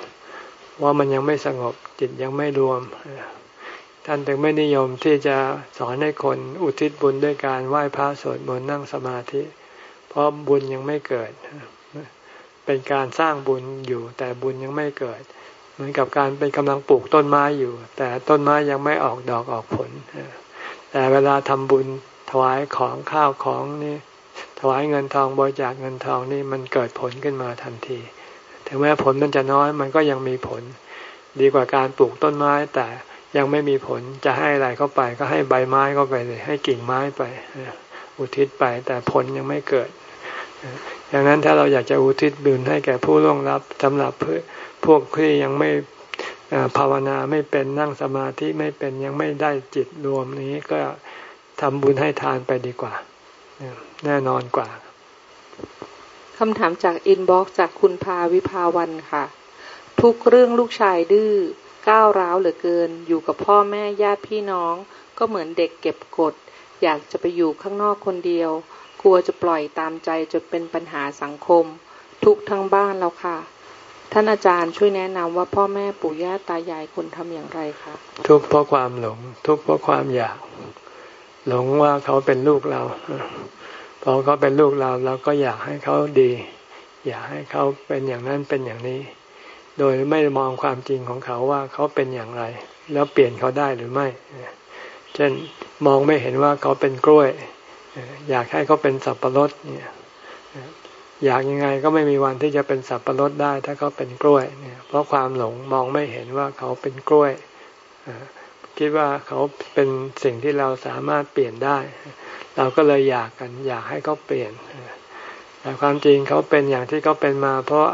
ว่ามันยังไม่สงบจิตยังไม่รวม ท่านถึงไม่นิยมที่จะสอนให้คนอุทิศบุญด้วยการไหว้พระสวดมนต์นั่งสมาธิ เพราะบุญยังไม่เกิด เป็นการสร้างบุญอยู่ แต่บุญยังไม่เกิด เหมือนกับการเป็นกำลังปลูกต้นไม้อยู่ แต่ต้นไม้ยังไม่ออกดอกออกผล แต่เวลาทำบุญถวายของข้าวของนี่ ถวายเงินทองบริจาคเงินทองนี่มันเกิดผลขึ้นมาทันที ถึงแม้ผลมันจะน้อยมันก็ยังมีผล ดีกว่าการปลูกต้นไม้แต่ยังไม่มีผลจะให้อะไรเข้าไปก็ให้ใบไม้เข้าไปเลยให้กิ่งไม้ไป อุทิศไปแต่ผลยังไม่เกิดอย่างนั้นถ้าเราอยากจะอุทิศบุญให้แก่ผู้ล่วงลับสำหรับพวกที่ยังไม่ภาวนาไม่เป็นนั่งสมาธิไม่เป็นยังไม่ได้จิตรวมนี้ก็ทำบุญให้ทานไปดีกว่า แน่นอนกว่าคำถามจาก inbox จากคุณพาวิภาวันค่ะ ทุกข์เรื่องลูกชายดื้อก้าวร้าวเหลือเกิน อยู่กับพ่อแม่ญาติพี่น้อง ก็เหมือนเด็กเก็บกด อยากจะไปอยู่ข้างนอกคนเดียว กลัวจะปล่อยตามใจจนเป็นปัญหาสังคม ทุกข์ทั้งบ้านแล้วค่ะ ท่านอาจารย์ช่วยแนะนำว่าพ่อแม่ปู่ย่าตายายควรทำอย่างไรคะทุกข์เพราะความหลง ทุกเพราะความอยาก หลงว่าเขาเป็นลูกเรา พอเขาเป็นลูกเราเราก็อยากให้เขาดี อยากให้เขาเป็นอย่างนั้นเป็นอย่างนี้ โดยไม่มองความจริงของเขาว่าเขาเป็นอย่างไร แล้วเปลี่ยนเขาได้หรือไม่ เช่นมองไม่เห็นว่าเขาเป็นกล้วย อยากให้เขาเป็นสับปะรดเนี่ยอยากยังไงก็ไม่มีวันที่จะเป็นสับปะรดได้ ถ้าเขาเป็นกล้วยเนี่ยเพราะความหลงมองไม่เห็นว่าเขาเป็นกล้วยคิดว่าเขาเป็นสิ่งที่เราสามารถเปลี่ยนได้ เราก็เลยอยากกันอยากให้เขาเปลี่ยน แต่ความจริงเขาเป็นอย่างที่เขาเป็นมา เพราะ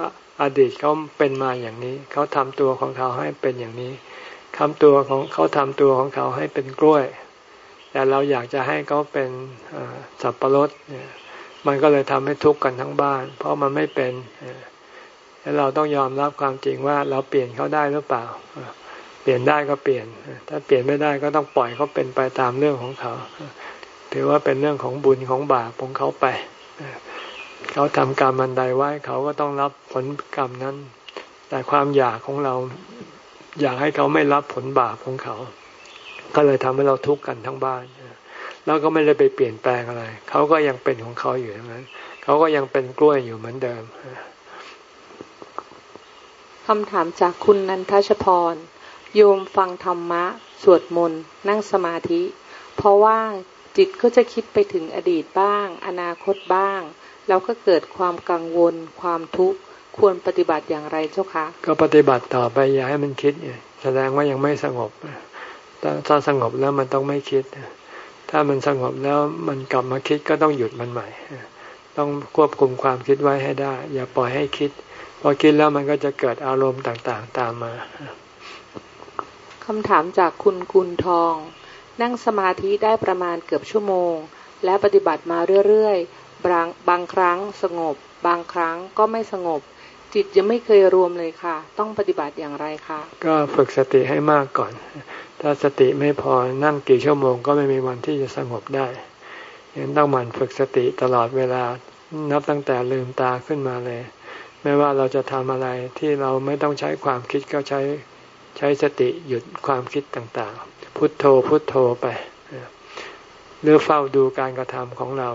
อดีตเขาเป็นมาอย่างนี้ เขาทำตัวของเขาให้เป็นอย่างนี้ทำตัวของเขาทำตัวของเขาให้เป็นกล้วย แต่เราอยากจะให้เขาเป็นสับปะรดเนี่ยมันก็เลยทำให้ทุกข์กันทั้งบ้าน เพราะมันไม่เป็นแล้วเราต้องยอมรับความจริงว่าเราเปลี่ยนเขาได้หรือเปล่า เปลี่ยนได้ก็เปลี่ยน ถ้าเปลี่ยนไม่ได้ก็ต้องปล่อยเขาเป็นไปตามเรื่องของเขา ถือว่าเป็นเรื่องของบุญของบาปของเขาไปเขาทำกรรมมันใดไว้เขาก็ต้องรับผลกรรมนั้น แต่ความอยากของเราอยากให้เขาไม่รับผลบาปของเขา ก็เลยทำให้เราทุกข์กันทั้งบ้านแล้วก็ไม่ได้ไปเปลี่ยนแปลงอะไร เขาก็ยังเป็นของเขาอยู่อย่างนั้น เขาก็ยังเป็นกล้วยอยู่เหมือนเดิมคำถามจากคุณนันทชพร โยมฟังธรรมะ สวดมนต์ นั่งสมาธิ เพราะว่า จิตก็จะคิดไปถึงอดีตบ้าง อนาคตบ้าง แล้วก็เกิดความกังวล ความทุกข์ควรปฏิบัติอย่างไรเจ้าคะก็ปฏิบัติต่อไปอย่าให้มันคิดแสดงว่ายังไม่สงบถ้าสงบแล้วมันต้องไม่คิด ถ้ามันสงบแล้วมันกลับมาคิดก็ต้องหยุดมันใหม่ตต้องควบคุมความคิดไว้ให้ได้ อย่าปล่อยให้คิดพอคิดแล้วมันก็จะเกิดอารมณ์ต่างๆ ตามมาคำถามจากคุณกุลทอง นั่งสมาธิได้ประมาณเกือบชั่วโมง และปฏิบัติมาเรื่อยๆ บางบางครั้งสงบ บางครั้งก็ไม่สงบ จิตยังไม่เคยรวมเลยค่ะ ต้องปฏิบัติอย่างไรคะก็ฝึกสติให้มากก่อน ถ้าสติไม่พอนั่งกี่ชั่วโมงก็ไม่มีวันที่จะสงบได้ยังต้องหมั่นฝึกสติตลอดเวลานับตั้งแต่ลืมตาขึ้นมาเลย ไม่ว่าเราจะทำอะไรที่เราไม่ต้องใช้ความคิดก็ใช้ใช้สติหยุดความคิดต่างๆ พุทโธพุทโธไปหรือเฝ้าดูการกระทำของเรา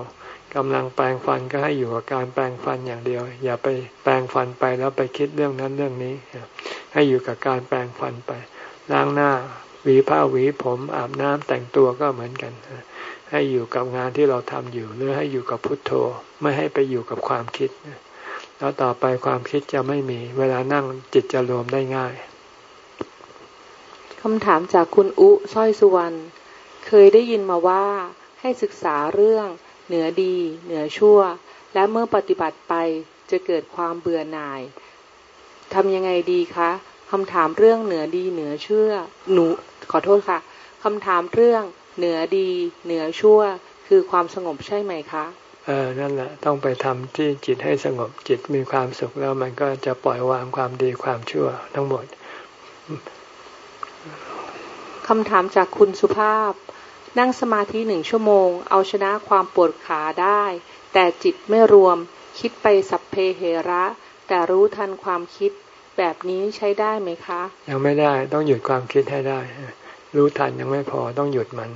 กำลังแปลงฟันก็ให้อยู่กับการแปลงฟันอย่างเดียว อย่าไปแปลงฟันไปแล้วไปคิดเรื่องนั้นเรื่องนี้ ให้อยู่กับการแปลงฟันไปล้างหน้าหวีผ้าหวีผมอาบน้ำแต่งตัวก็เหมือนกัน ให้อยู่กับงานที่เราทำอยู่ หรือให้อยู่กับพุทโธ ไม่ให้ไปอยู่กับความคิด แล้วต่อไปความคิดจะไม่มี เวลานั่งจิตจะรวมได้ง่าย คำถามจากคุณอุสร้อยสุวรรณ เคยได้ยินมาว่าให้ศึกษาเรื่องเหนือดี เหนือชั่ว และเมื่อปฏิบัติไปจะเกิดความเบื่อหน่ายทำยังไงดีคะคำถามเรื่องเหนือดีเหนือเชื่อหนูขอโทษค่ะคำถามเรื่องเหนือดี เหนือชั่ว คือความสงบใช่ไหมคะเออนั่นแหละต้องไปทำที่จิตให้สงบจิตมีความสุขแล้วมันก็จะปล่อยวางความดีความชั่วทั้งหมด คำถามจากคุณสุภาพ นั่งสมาธิหนึ่งชั่วโมง เอาชนะความปวดขาได้ แต่จิตไม่รวม คิดไปสัพเพเหระ แต่รู้ทันความคิดแบบนี้ใช้ได้ไหมคะ ยังไม่ได้ต้องหยุดความคิดให้ได้ รู้ทันยังไม่พอต้องหยุดมัน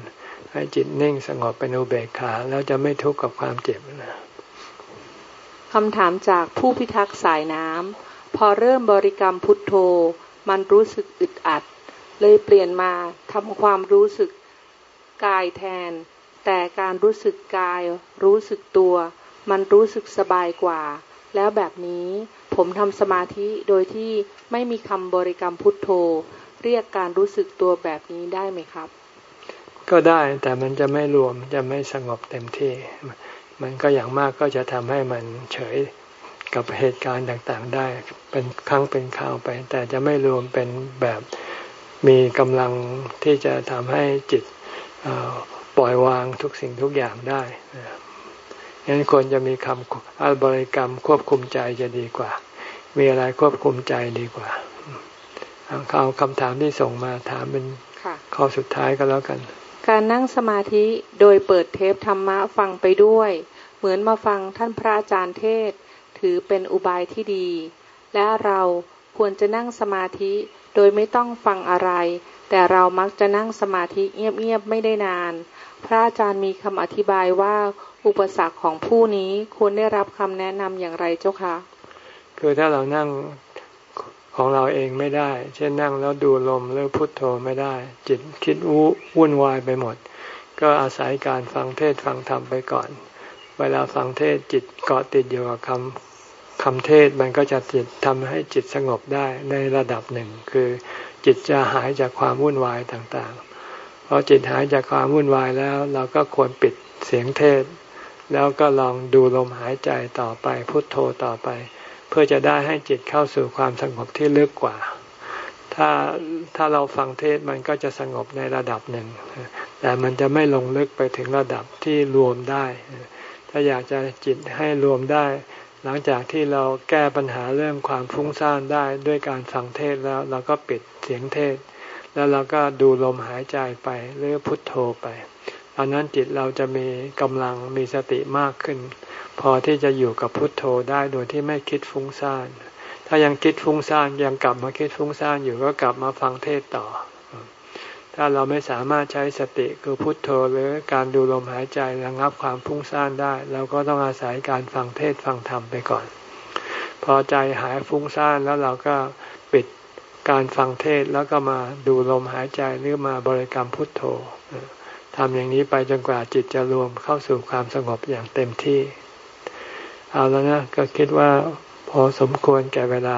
ให้จิตนิ่งสงบเป็นอุเบกขาแล้วจะไม่ทุกข์กับความเจ็บนะคำถามจากผู้พิทักษ์สายน้ำพอเริ่มบริกรรมพุทโธ มันรู้สึกอึดอัด เลยเปลี่ยนมาทำความรู้สึกกายแทน แต่การรู้สึกกายรู้สึกตัว มันรู้สึกสบายกว่า แล้วแบบนี้ผมทำสมาธิโดยที่ไม่มีคำบริกรรมพุทโธ เรียกการรู้สึกตัวแบบนี้ได้ไหมครับ ก็ได้แต่มันจะไม่รวมจะไม่สงบเต็มที่ มันก็อย่างมากก็จะทำให้มันเฉยกับเหตุการณ์ต่างๆได้ เป็นครั้งเป็นคราวไป แต่จะไม่รวมเป็นแบบ มีกำลังที่จะทำให้จิตปล่อยวางทุกสิ่งทุกอย่างได้ฉะนั้นควรจะมีคำอัลบริกรรมควบคุมใจจะดีกว่า มีอะไรควบคุมใจดีกว่าเอาคำถามที่ส่งมาถามเป็นข้อสุดท้ายก็แล้วกัน การนั่งสมาธิโดยเปิดเทปธรรมะฟังไปด้วย เหมือนมาฟังท่านพระอาจารย์เทศ ถือเป็นอุบายที่ดี และเราควรจะนั่งสมาธิ โดยไม่ต้องฟังอะไร แต่เรามักจะนั่งสมาธิเงียบๆไม่ได้นาน พระอาจารย์มีคำอธิบายว่าอุปสรรคของผู้นี้ควรได้รับคำแนะนำอย่างไรเจ้าคะคือถ้าเรานั่งของเราเองไม่ได้ เช่นนั่งแล้วดูลมหรือพุทโธไม่ได้ จิตคิดวุวุ่นวายไปหมด ก็อาศัยการฟังเทศฟังธรรมไปก่อน เวลาฟังเทศจิตเกาะติดอยู่กับคำ คำเทศมันก็จะจิตทำให้จิตสงบได้ในระดับหนึ่ง คือจิตจะหายจากความวุ่นวายต่างๆพอจิตหายจากความวุ่นวายแล้ว เราก็ควรปิดเสียงเทศ แล้วก็ลองดูลมหายใจต่อไปพุทโธต่อไป เพื่อจะได้ให้จิตเข้าสู่ความสงบที่ลึกกว่า ถ้าถ้าเราฟังเทศมันก็จะสงบในระดับหนึ่ง แต่มันจะไม่ลงลึกไปถึงระดับที่รวมได้ ถ้าอยากจะจิตให้รวมได้ หลังจากที่เราแก้ปัญหาเรื่องความฟุ้งซ่านได้ด้วยการฟังเทศแล้วเราก็ปิดเสียงเทศ แล้วเราก็ดูลมหายใจไปหรือพุทโธไปตอนนั้นจิตเราจะมีกำลังมีสติมากขึ้น พอที่จะอยู่กับพุทโธได้โดยที่ไม่คิดฟุ้งซ่าน ถ้ายังคิดฟุ้งซ่านยังกลับมาคิดฟุ้งซ่านอยู่ก็กลับมาฟังเทศต่อ ถ้าเราไม่สามารถใช้สติคือพุทโธหรือการดูลมหายใจระงับความพุ่งซ่านได้ เราก็ต้องอาศัยการฟังเทศฟังธรรมไปก่อน พอใจหายฟุ้งซ่านแล้วเราก็ปิดการฟังเทศแล้วก็มาดูลมหายใจหรือมาบริกรรมพุทโธทำอย่างนี้ไปจนกว่าจิตจะรวมเข้าสู่ความสงบอย่างเต็มที่ เอาแล้วนะก็คิดว่าพอสมควรแก่เวลา